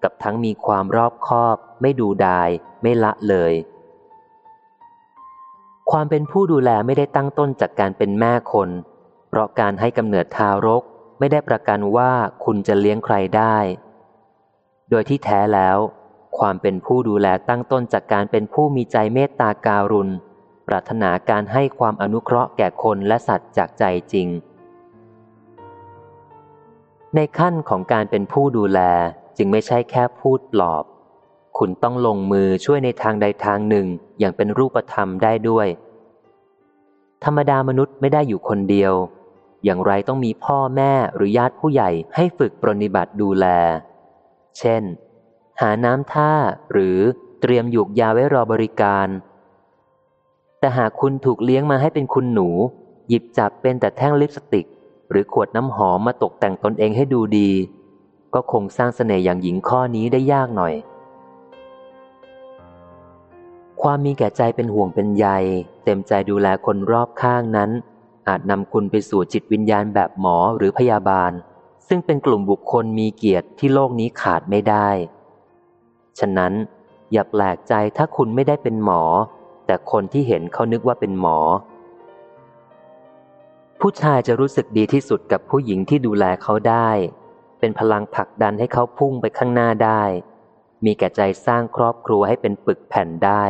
กับทั้งมีความรอบคอบ ไม่ดูดาย ไม่ละเลย ความเป็นผู้ดูแลไม่ได้ตั้งต้นจากการเป็นแม่คน ราะการให้กำเนิดทารกไม่ได้ประกันว่าคุณจะเลี้ยงใครได้ โดยที่แท้แล้ว ความเป็นผู้ดูแลตั้งต้นจากการเป็นผู้มีใจเมตตาการุณ ปรารถนาการให้ความอนุเคราะห์แก่คนและสัตว์จากใจจริง ในขั้นของการเป็นผู้ดูแลจึงไม่ใช่แค่พูดปลอบ คุณต้องลงมือช่วยในทางใดทางหนึ่งอย่างเป็นรูปธรรมได้ด้วย ธรรมดามนุษย์ไม่ได้อยู่คนเดียว อย่างไรต้องมีพ่อแม่หรือญาติผู้ใหญ่ให้ฝึกปรนิบัติดูแล เช่น หาน้ำท่าหรือเตรียมหยูกยาไว้รอบริการ แต่หากคุณถูกเลี้ยงมาให้เป็นคุณหนู หยิบจับเป็นแต่แท่งลิปสติก หรือขวดน้ำหอมมาตกแต่งตนเองให้ดูดี ก็คงสร้างเสน่ห์อย่างหญิงข้อนี้ได้ยากหน่อย ความมีแก่ใจเป็นห่วงเป็นใย เต็มใจดูแลคนรอบข้างนั้น อาจนำคุณไปสู่จิตวิญญาณแบบหมอหรือพยาบาล ซึ่งเป็นกลุ่มบุคคลมีเกียรติที่โลกนี้ขาดไม่ได้ ฉะนั้นอย่าแปลกใจถ้าคุณไม่ได้เป็นหมอ แต่คนที่เห็นเขานึกว่าเป็นหมอ ผู้ชายจะรู้สึกดีที่สุดกับผู้หญิงที่ดูแลเขาได้ เป็นพลังผลักดันให้เขาพุ่งไปข้างหน้าได้ มีแก่ใจสร้างครอบครัวให้เป็นปึกแผ่นได้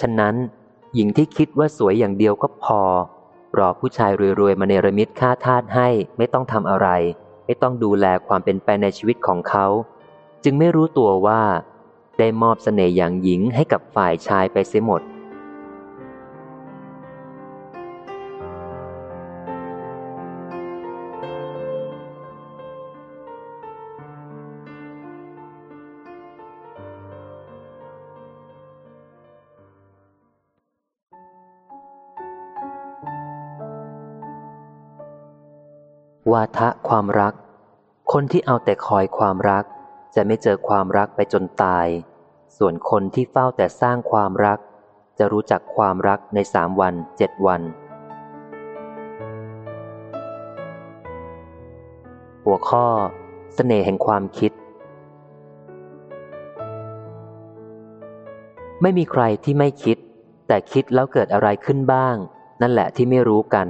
ฉะนั้น หญิงที่คิดว่าสวยอย่างเดียวก็พอ รอผู้ชายรวยๆมาเนรมิตค่าทาสให้ไม่ต้องทำอะไร ไม่ต้องดูแลความเป็นไปในชีวิตของเขา จึงไม่รู้ตัวว่า ได้มอบเสน่ห์อย่างหญิงให้กับฝ่ายชายไปเสียหมด วาทะความรัก คนที่เอาแต่คอยความรัก จะไม่เจอความรักไปจนตาย ส่วนคนที่เฝ้าแต่สร้างความรัก จะรู้จักความรักในสามวันเจ็ดวัน หัวข้อสเสน่ห์แห่งความคิด ไม่มีใครที่ไม่คิด แต่คิดแล้วเกิดอะไรขึ้นบ้าง นั่นแหละที่ไม่รู้กัน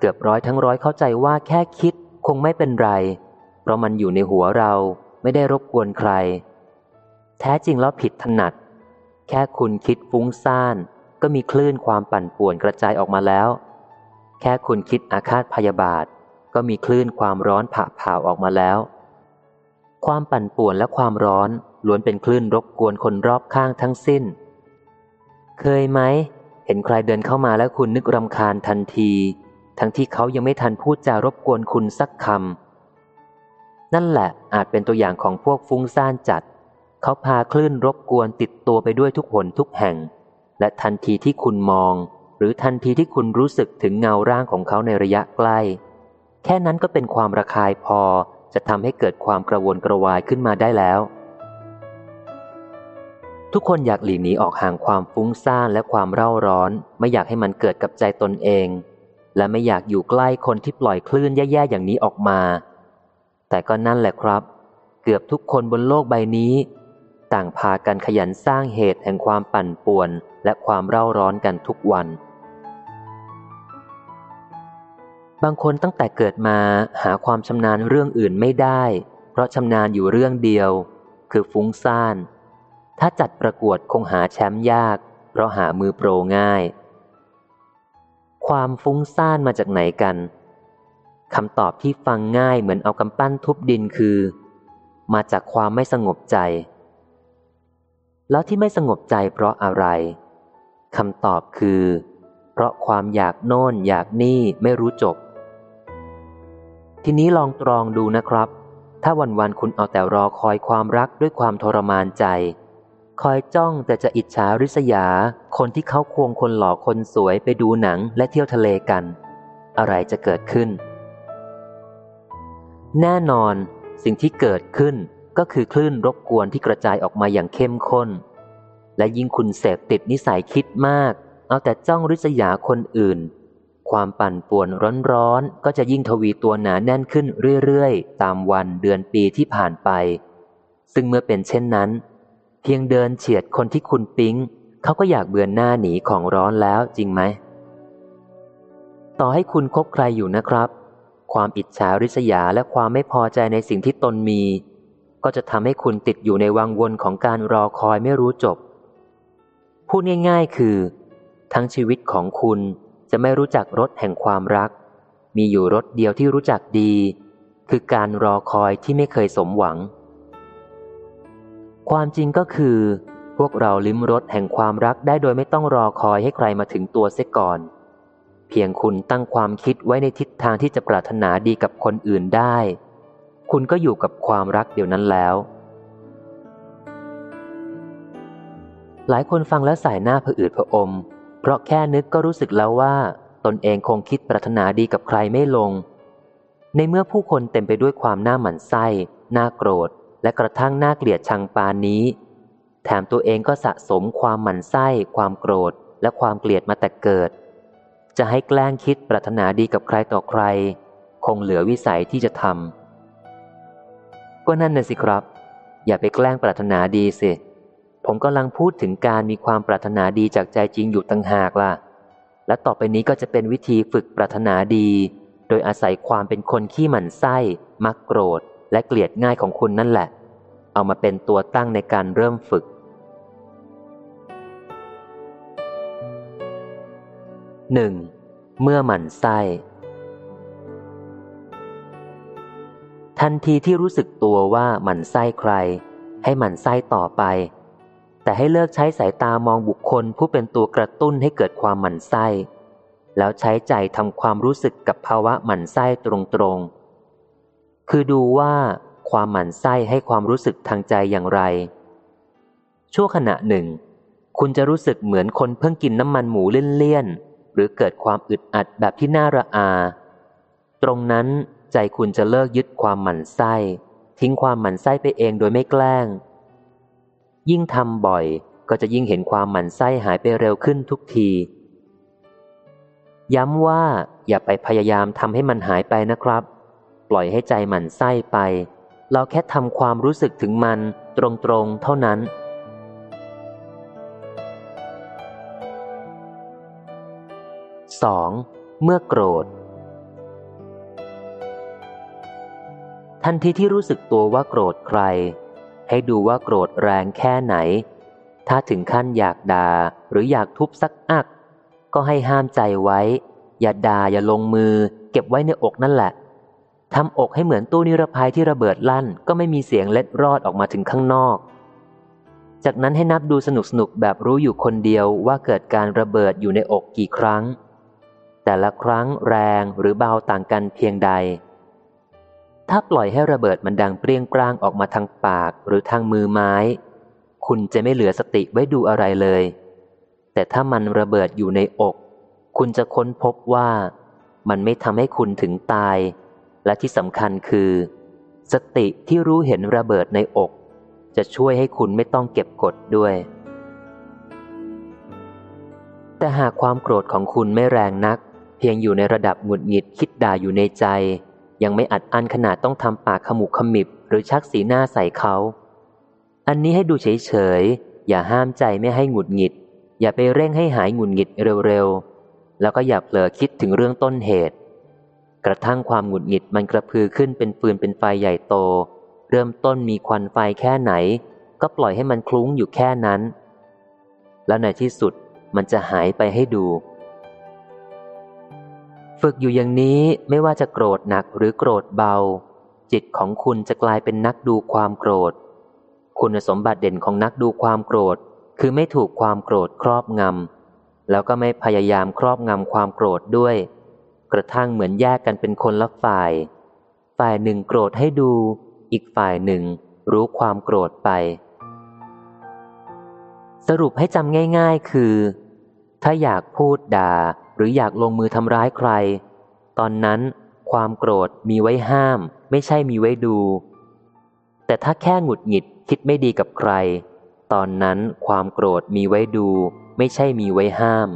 เกือบร้อยทั้งร้อยเข้าใจว่าแค่คิดคงไม่เป็นไร เพราะมันอยู่ในหัวเราไม่ได้รบกวนใคร แท้จริงแล้วผิดถนัด แค่คุณคิดฟุ้งซ่าน ก็มีคลื่นความปั่นป่วนกระจายออกมาแล้ว แค่คุณคิดอาฆาตพยาบาท ก็มีคลื่นความร้อนผ่าผ่าออกมาแล้ว ความปั่นป่วนและความร้อนล้วนเป็นคลื่นรบกวนคนรอบข้างทั้งสิ้น เคยไหม เห็นใครเดินเข้ามาแล้วคุณนึกรำคาญทันที ทั้งที่เขายังไม่ทันพูดจารบกวนคุณสักคำนั่นแหละอาจเป็นตัวอย่างของพวกฟุ้งซ่านจัด เขาพาคลื่นรบกวนติดตัวไปด้วยทุกหนทุกแห่ง และทันทีที่คุณมอง หรือทันทีที่คุณรู้สึกถึงเงาร่างของเขาในระยะใกล้ แค่นั้นก็เป็นความระคายพอจะทำให้เกิดความกระวนกระวายขึ้นมาได้แล้ว ทุกคนอยากหลีกหนีออกห่างความฟุ้งซ่านและความเร่าร้อน ไม่อยากให้มันเกิดกับใจตนเอง และไม่อยากอยู่ใกล้คนที่ปล่อยคลื่นแย่ๆอย่างนี้ออกมา แต่ก็นั่นแหละครับ เกือบทุกคนบนโลกใบนี้ ต่างพากันขยันสร้างเหตุแห่งความปั่นป่วน และความเร่าร้อนกันทุกวัน บางคนตั้งแต่เกิดมาหาความชำนาญเรื่องอื่นไม่ได้ เพราะชำนาญอยู่เรื่องเดียว คือฟุ้งซ่าน ถ้าจัดประกวดคงหาแชมป์ยาก เพราะหามือโปรง่าย ความฟุ้งซ่านมาจากไหนกันคำตอบที่ฟังง่ายเหมือนเอากำปั้นทุบดินคือ มาจากความไม่สงบใจ แล้วที่ไม่สงบใจเพราะอะไรคำตอบคือ เพราะความอยากโน่นอยากนี่ไม่รู้จบ ทีนี้ลองตรองดูนะครับ ถ้าวันๆคุณเอาแต่รอคอยความรักด้วยความทรมานใจ คอยจ้องแต่จะอิจฉาริษยา คนที่เขาควงคนหล่อคนสวยไปดูหนังและเที่ยวทะเลกัน อะไรจะเกิดขึ้น แน่นอนสิ่งที่เกิดขึ้นก็คือคลื่นรบกวนที่กระจายออกมาอย่างเข้มข้น และยิ่งคุณเสพติดนิสัยคิดมาก เอาแต่จ้องริษยาคนอื่น ความปั่นป่วนร้อนๆ ก็จะยิ่งทวีตัวหนาแน่นขึ้นเรื่อยๆ ตามวันเดือนปีที่ผ่านไป ซึ่งเมื่อเป็นเช่นนั้น เพียงเดินเฉียดคนที่คุณปิ๊ง เขาก็อยากเบือนหน้าหนีของร้อนแล้วจริงไหม ต่อให้คุณคบใครอยู่นะครับ ความอิจฉาริษยาและความไม่พอใจในสิ่งที่ตนมี ก็จะทำให้คุณติดอยู่ในวังวนของการรอคอยไม่รู้จบ พูดง่าย ๆ คือ ทั้งชีวิตของคุณจะไม่รู้จักรสแห่งความรัก มีอยู่รสเดียวที่รู้จักดี คือการรอคอยที่ไม่เคยสมหวัง ความจริงก็คือ พวกเราลิ้มรสแห่งความรักได้โดยไม่ต้องรอคอยให้ใครมาถึงตัวเสียก่อน เพียงคุณตั้งความคิดไว้ในทิศทางที่จะปรารถนาดีกับคนอื่นได้ คุณก็อยู่กับความรักเดี๋ยวนั้นแล้ว หลายคนฟังแล้วสายหน้าผะอืดผะอม เพราะแค่นึกก็รู้สึกแล้วว่า ตนเองคงคิดปรารถนาดีกับใครไม่ลง ในเมื่อผู้คนเต็มไปด้วยความหน้าหมันไส้หน้าโกรธ และกระทั่งน่าเกลียดชังปานนี้ แถมตัวเองก็สะสมความหมั่นไส้ ความโกรธ และความเกลียดมาแต่เกิด จะให้แกล้งคิดปรารถนาดีกับใครต่อใคร คงเหลือวิสัยที่จะทำก็นั่นน่ะสิครับ อย่าไปแกล้งปรารถนาดีสิผมกำลังพูดถึงการมีความปรารถนาดีจากใจจริงอยู่ตั้งหากล่ะ และต่อไปนี้ก็จะเป็นวิธีฝึกปรารถนาดี โดยอาศัยความเป็นคนขี้หมั่นไส้ มักโกรธ และเกลียดง่ายของคุณนั่นแหละ เอามาเป็นตัวตั้งในการเริ่มฝึกหนึ่งเมื่อหมั่นไส้ทันทีที่รู้สึกตัวว่าหมั่นไส้ใคร ให้หมั่นไส้ต่อไป แต่ให้เลิกใช้สายตามองบุคคลผู้เป็นตัวกระตุ้นให้เกิดความหมั่นไส้ แล้วใช้ใจทำความรู้สึกกับภาวะหมั่นไส้ตรงๆ คือดูว่าความหมั่นไส้ให้ความรู้สึกทางใจอย่างไร ชั่วขณะหนึ่ง คุณจะรู้สึกเหมือนคนเพิ่งกินน้ำมันหมูเลี่ยนๆหรือเกิดความอึดอัดแบบที่น่าระอา ตรงนั้นใจคุณจะเลิกยึดความหมั่นไส้ ทิ้งความหมั่นไส้ไปเองโดยไม่แกล้ง ยิ่งทำบ่อยก็จะยิ่งเห็นความหมั่นไส้หายไปเร็วขึ้นทุกที ย้ำว่าอย่าไปพยายามทำให้มันหายไปนะครับ ปล่อยให้ใจหมั่นไส้ไป เราแค่ทำความรู้สึกถึงมันตรงๆเท่านั้น 2. เมื่อโกรธ ทันทีที่รู้สึกตัวว่าโกรธใคร ให้ดูว่าโกรธแรงแค่ไหน ถ้าถึงขั้นอยากด่าหรืออยากทุบสักอัก ก็ให้ห้ามใจไว้ อย่าด่าอย่าลงมือ เก็บไว้ในอกนั่นแหละ ทำอกให้เหมือนตู้นิรภัยที่ระเบิดลั่น ก็ไม่มีเสียงเล็ดรอดออกมาถึงข้างนอก จากนั้นให้นับดูสนุกสนุกแบบรู้อยู่คนเดียวว่าเกิดการระเบิดอยู่ในอกกี่ครั้ง แต่ละครั้งแรงหรือเบาต่างกันเพียงใด ถ้าปล่อยให้ระเบิดมันดังเปรี้ยงปร้างออกมาทางปากหรือทางมือไม้ คุณจะไม่เหลือสติไว้ดูอะไรเลย แต่ถ้ามันระเบิดอยู่ในอก คุณจะค้นพบว่ามันไม่ทำให้คุณถึงตาย และที่สำคัญคือ สติที่รู้เห็นระเบิดในอก จะช่วยให้คุณไม่ต้องเก็บกดด้วย แต่หากความโกรธของคุณไม่แรงนัก เพียงอยู่ในระดับหงุดหงิดคิดด่าอยู่ในใจ ยังไม่อัดอั้นขนาดต้องทำปากขมุกขมิบ หรือชักสีหน้าใส่เขา อันนี้ให้ดูเฉยๆ อย่าห้ามใจไม่ให้หงุดหงิด อย่าไปเร่งให้หายหงุดหงิดเร็วๆ แล้วก็อย่าเผลอคิดถึงเรื่องต้นเหตุ กระทั่งความหงุดหงิดมันกระพือขึ้นเป็นฟืนเป็นไฟใหญ่โต เริ่มต้นมีควันไฟแค่ไหน ก็ปล่อยให้มันคลุ้งอยู่แค่นั้น แล้วในที่สุดมันจะหายไปให้ดู ฝึกอยู่อย่างนี้ไม่ว่าจะโกรธหนักหรือโกรธเบา จิตของคุณจะกลายเป็นนักดูความโกรธ คุณสมบัติเด่นของนักดูความโกรธ คือไม่ถูกความโกรธครอบงำแล้วก็ไม่พยายามครอบงำความโกรธด้วย กระทั่งเหมือนแยกกันเป็นคนละฝ่าย ฝ่ายหนึ่งโกรธให้ดู อีกฝ่ายหนึ่งรู้ความโกรธไป สรุปให้จำง่าย ๆ คือ ถ้าอยากพูดด่าหรืออยากลงมือทำร้ายใคร ตอนนั้นความโกรธมีไว้ห้าม ไม่ใช่มีไว้ดู แต่ถ้าแค่หงุดหงิดคิดไม่ดีกับใคร ตอนนั้นความโกรธมีไว้ดู ไม่ใช่มีไว้ห้าม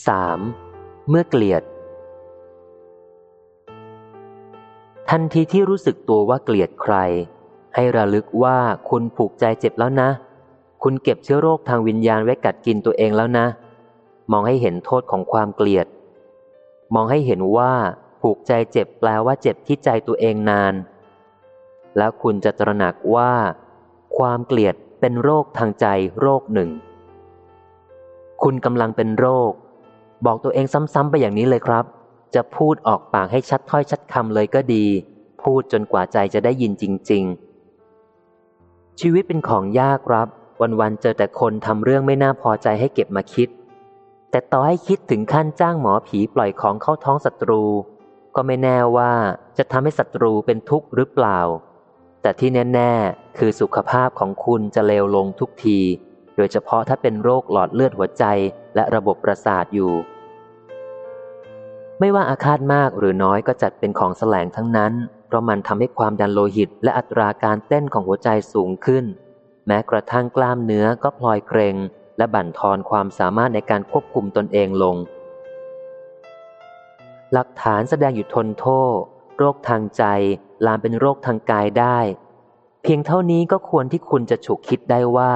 3. เมื่อเกลียด ทันทีที่รู้สึกตัวว่าเกลียดใคร ให้ระลึกว่าคุณผูกใจเจ็บแล้วนะ คุณเก็บเชื้อโรคทางวิญญาณไว้กัดกินตัวเองแล้วนะ มองให้เห็นโทษของความเกลียด มองให้เห็นว่าผูกใจเจ็บแปลว่าเจ็บที่ใจตัวเองนาน แล้วคุณจะตระหนักว่า ความเกลียดเป็นโรคทางใจโรคหนึ่ง คุณกำลังเป็นโรค บอกตัวเองซ้ำๆไปอย่างนี้เลยครับ จะพูดออกปากให้ชัดถ้อยชัดคำเลยก็ดี พูดจนกว่าใจจะได้ยินจริง ๆ ชีวิตเป็นของยากครับ วันๆเจอแต่คนทำเรื่องไม่น่าพอใจให้เก็บมาคิด แต่ต่อให้คิดถึงขั้นจ้างหมอผีปล่อยของเข้าท้องศัตรู ก็ไม่แน่ว่าจะทำให้ศัตรูเป็นทุกข์หรือเปล่า แต่ที่แน่ ๆ คือสุขภาพของคุณจะเลวลงทุกที โดยเฉพาะถ้าเป็นโรคหลอดเลือดหัวใจ และระบบประสาทอยู่ ไม่ว่าอาฆาตมากหรือน้อยก็จัดเป็นของแสลงทั้งนั้น เพราะมันทำให้ความดันโลหิต และอัตราการเต้นของหัวใจสูงขึ้น แม้กระทั่งกล้ามเนื้อก็พลอยเกรง และบั่นทอนความสามารถในการควบคุมตนเองลง หลักฐานแสดงอยู่ทนโทษ โรคทางใจ ลามเป็นโรคทางกายได้ เพียงเท่านี้ก็ควรที่คุณจะฉุกคิดได้ว่า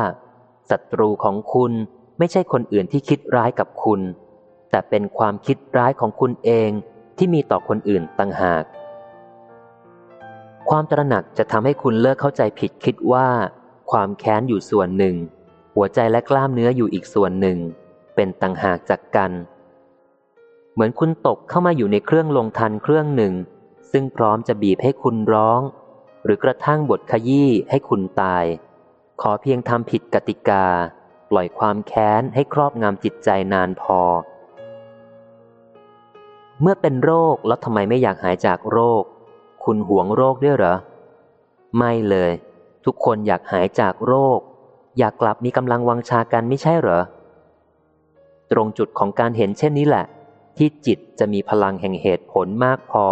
ศัตรูของคุณ ไม่ใช่คนอื่นที่คิดร้ายกับคุณ แต่เป็นความคิดร้ายของคุณเองที่มีต่อคนอื่นต่างหาก ความตระหนักจะทำให้คุณเลิกเข้าใจผิดคิดว่า ความแค้นอยู่ส่วนหนึ่ง หัวใจและกล้ามเนื้ออยู่อีกส่วนหนึ่ง เป็นต่างหากจากกัน เหมือนคุณตกเข้ามาอยู่ในเครื่องลงทันเครื่องหนึ่ง ซึ่งพร้อมจะบีบให้คุณร้อง หรือกระทั่งบทขยี้ให้คุณตาย ขอเพียงทำผิดกติกา ปล่อยความแค้นให้ครอบงำจิตใจนานพอ เมื่อเป็นโรคแล้วทำไมไม่อยากหายจากโรค คุณหวงโรคด้วยเหรอ ไม่เลย ทุกคนอยากหายจากโรค อยากกลับมีกำลังวังชากันไม่ใช่เหรอ ตรงจุดของการเห็นเช่นนี้แหละ ที่จิตจะมีพลังแห่งเหตุผลมากพอ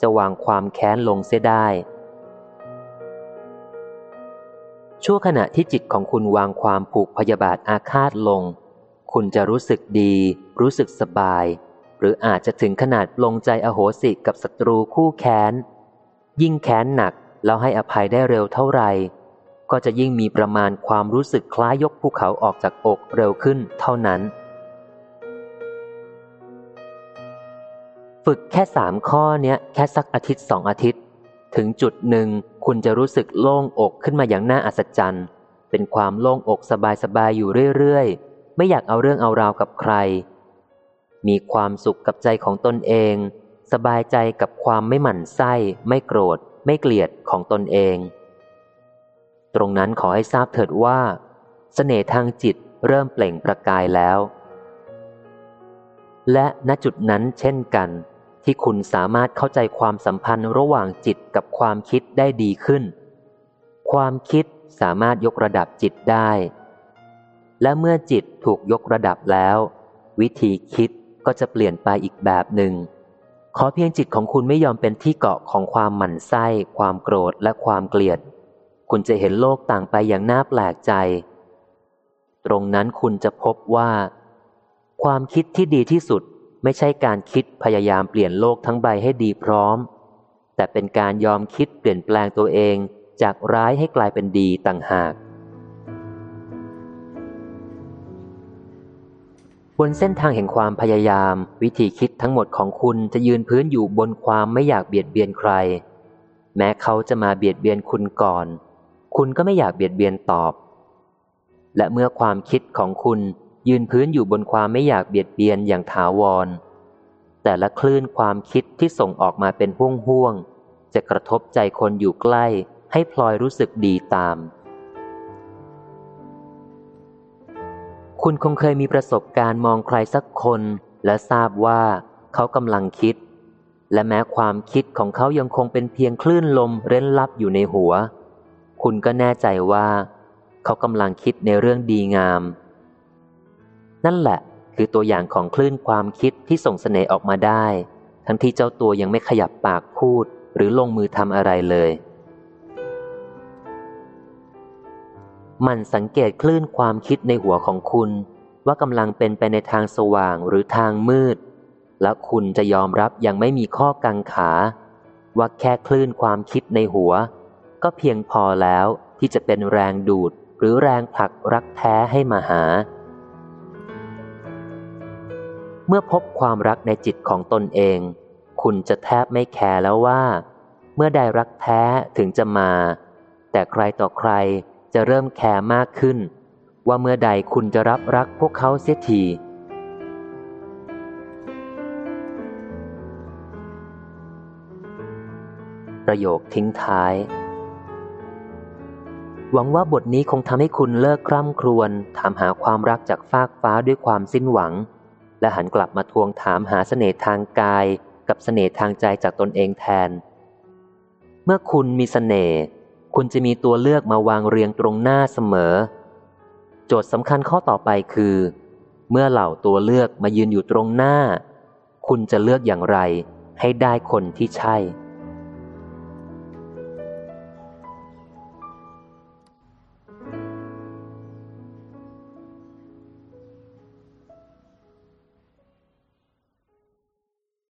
จะวางความแค้นลงเสียได้ ชั่วขณะที่จิตของคุณวางความผูกพยาบาทอาฆาตลง คุณจะรู้สึกดี รู้สึกสบาย หรืออาจจะถึงขนาดลงใจอโหสิกับศัตรูคู่แค้น ยิ่งแค้นหนักแล้วให้อภัยได้เร็วเท่าไหร่ก็จะยิ่งมีประมาณความรู้สึกคล้ายยกภูเขาออกจากอกเร็วขึ้นเท่านั้น ฝึกแค่สามข้อเนี้ยแค่สักอาทิตย์สองอาทิตย์ ถึงจุดหนึ่งคุณจะรู้สึกโล่งอกขึ้นมาอย่างน่าอัศจรรย์ เป็นความโล่งอกสบายๆอยู่เรื่อยๆ ไม่อยากเอาเรื่องเอาราวกับใคร มีความสุขกับใจของตนเอง สบายใจกับความไม่หมั่นไส้ ไม่โกรธ ไม่เกลียดของตนเอง ตรงนั้นขอให้ทราบเถิดว่าสเสน่ห์ทางจิตเริ่มเปล่งประกายแล้ว และณจุดนั้นเช่นกัน ที่คุณสามารถเข้าใจความสัมพันธ์ระหว่างจิตกับความคิดได้ดีขึ้น ความคิดสามารถยกระดับจิตได้ และเมื่อจิตถูกยกระดับแล้ว วิธีคิดก็จะเปลี่ยนไปอีกแบบหนึ่ง ขอเพียงจิตของคุณไม่ยอมเป็นที่เกาะของความหมั่นไส้ ความโกรธและความเกลียด คุณจะเห็นโลกต่างไปอย่างน่าแปลกใจ ตรงนั้นคุณจะพบว่า ความคิดที่ดีที่สุด ไม่ใช่การคิดพยายามเปลี่ยนโลกทั้งใบให้ดีพร้อม แต่เป็นการยอมคิดเปลี่ยนแปลงตัวเองจากร้ายให้กลายเป็นดีต่างหาก บนเส้นทางแห่งความพยายาม วิธีคิดทั้งหมดของคุณจะยืนพื้นอยู่บนความไม่อยากเบียดเบียนใคร แม้เขาจะมาเบียดเบียนคุณก่อน คุณก็ไม่อยากเบียดเบียนตอบ และเมื่อความคิดของคุณ ยืนพื้นอยู่บนความไม่อยากเบียดเบียนอย่างถาวร แต่ละคลื่นความคิดที่ส่งออกมาเป็นห่วงห่วงจะกระทบใจคนอยู่ใกล้ให้พลอยรู้สึกดีตาม คุณคงเคยมีประสบการณ์มองใครสักคน และทราบว่าเขากำลังคิด และแม้ความคิดของเขายังคงเป็นเพียงคลื่นลมเร้นลับอยู่ในหัว คุณก็แน่ใจว่า เขากำลังคิดในเรื่องดีงาม นั่นแหละ คือตัวอย่างของคลื่นความคิดที่ส่งเสน่ห์ออกมาได้ ทั้งที่เจ้าตัวยังไม่ขยับปากพูด หรือลงมือทำอะไรเลยมันสังเกตคลื่นความคิดในหัวของคุณ ว่ากำลังเป็นไปในทางสว่างหรือทางมืด และคุณจะยอมรับยังไม่มีข้อกังขา ว่าแค่คลื่นความคิดในหัว ก็เพียงพอแล้วที่จะเป็นแรงดูดหรือแรงผลักรักแท้ให้มาหา เมื่อพบความรักในจิตของตนเอง คุณจะแทบไม่แคร์แล้วว่า เมื่อใดรักแท้ถึงจะมา แต่ใครต่อใครจะเริ่มแคร์มากขึ้น ว่าเมื่อใดคุณจะรับรักพวกเขาเสียทีประโยคทิ้งท้าย หวังว่าบทนี้คงทำให้คุณเลิกคร่ำครวญถามหาความรักจากฟากฟ้าด้วยความสิ้นหวัง และหันกลับมาทวงถามหาเสน่ห์ทางกายกับเสน่ห์ทางใจจากตนเองแทน เมื่อคุณมีเสน่ห์คุณจะมีตัวเลือกมาวางเรียงตรงหน้าเสมอ โจทย์สำคัญข้อต่อไปคือ เมื่อเหล่าตัวเลือกมายืนอยู่ตรงหน้า คุณจะเลือกอย่างไรให้ได้คนที่ใช่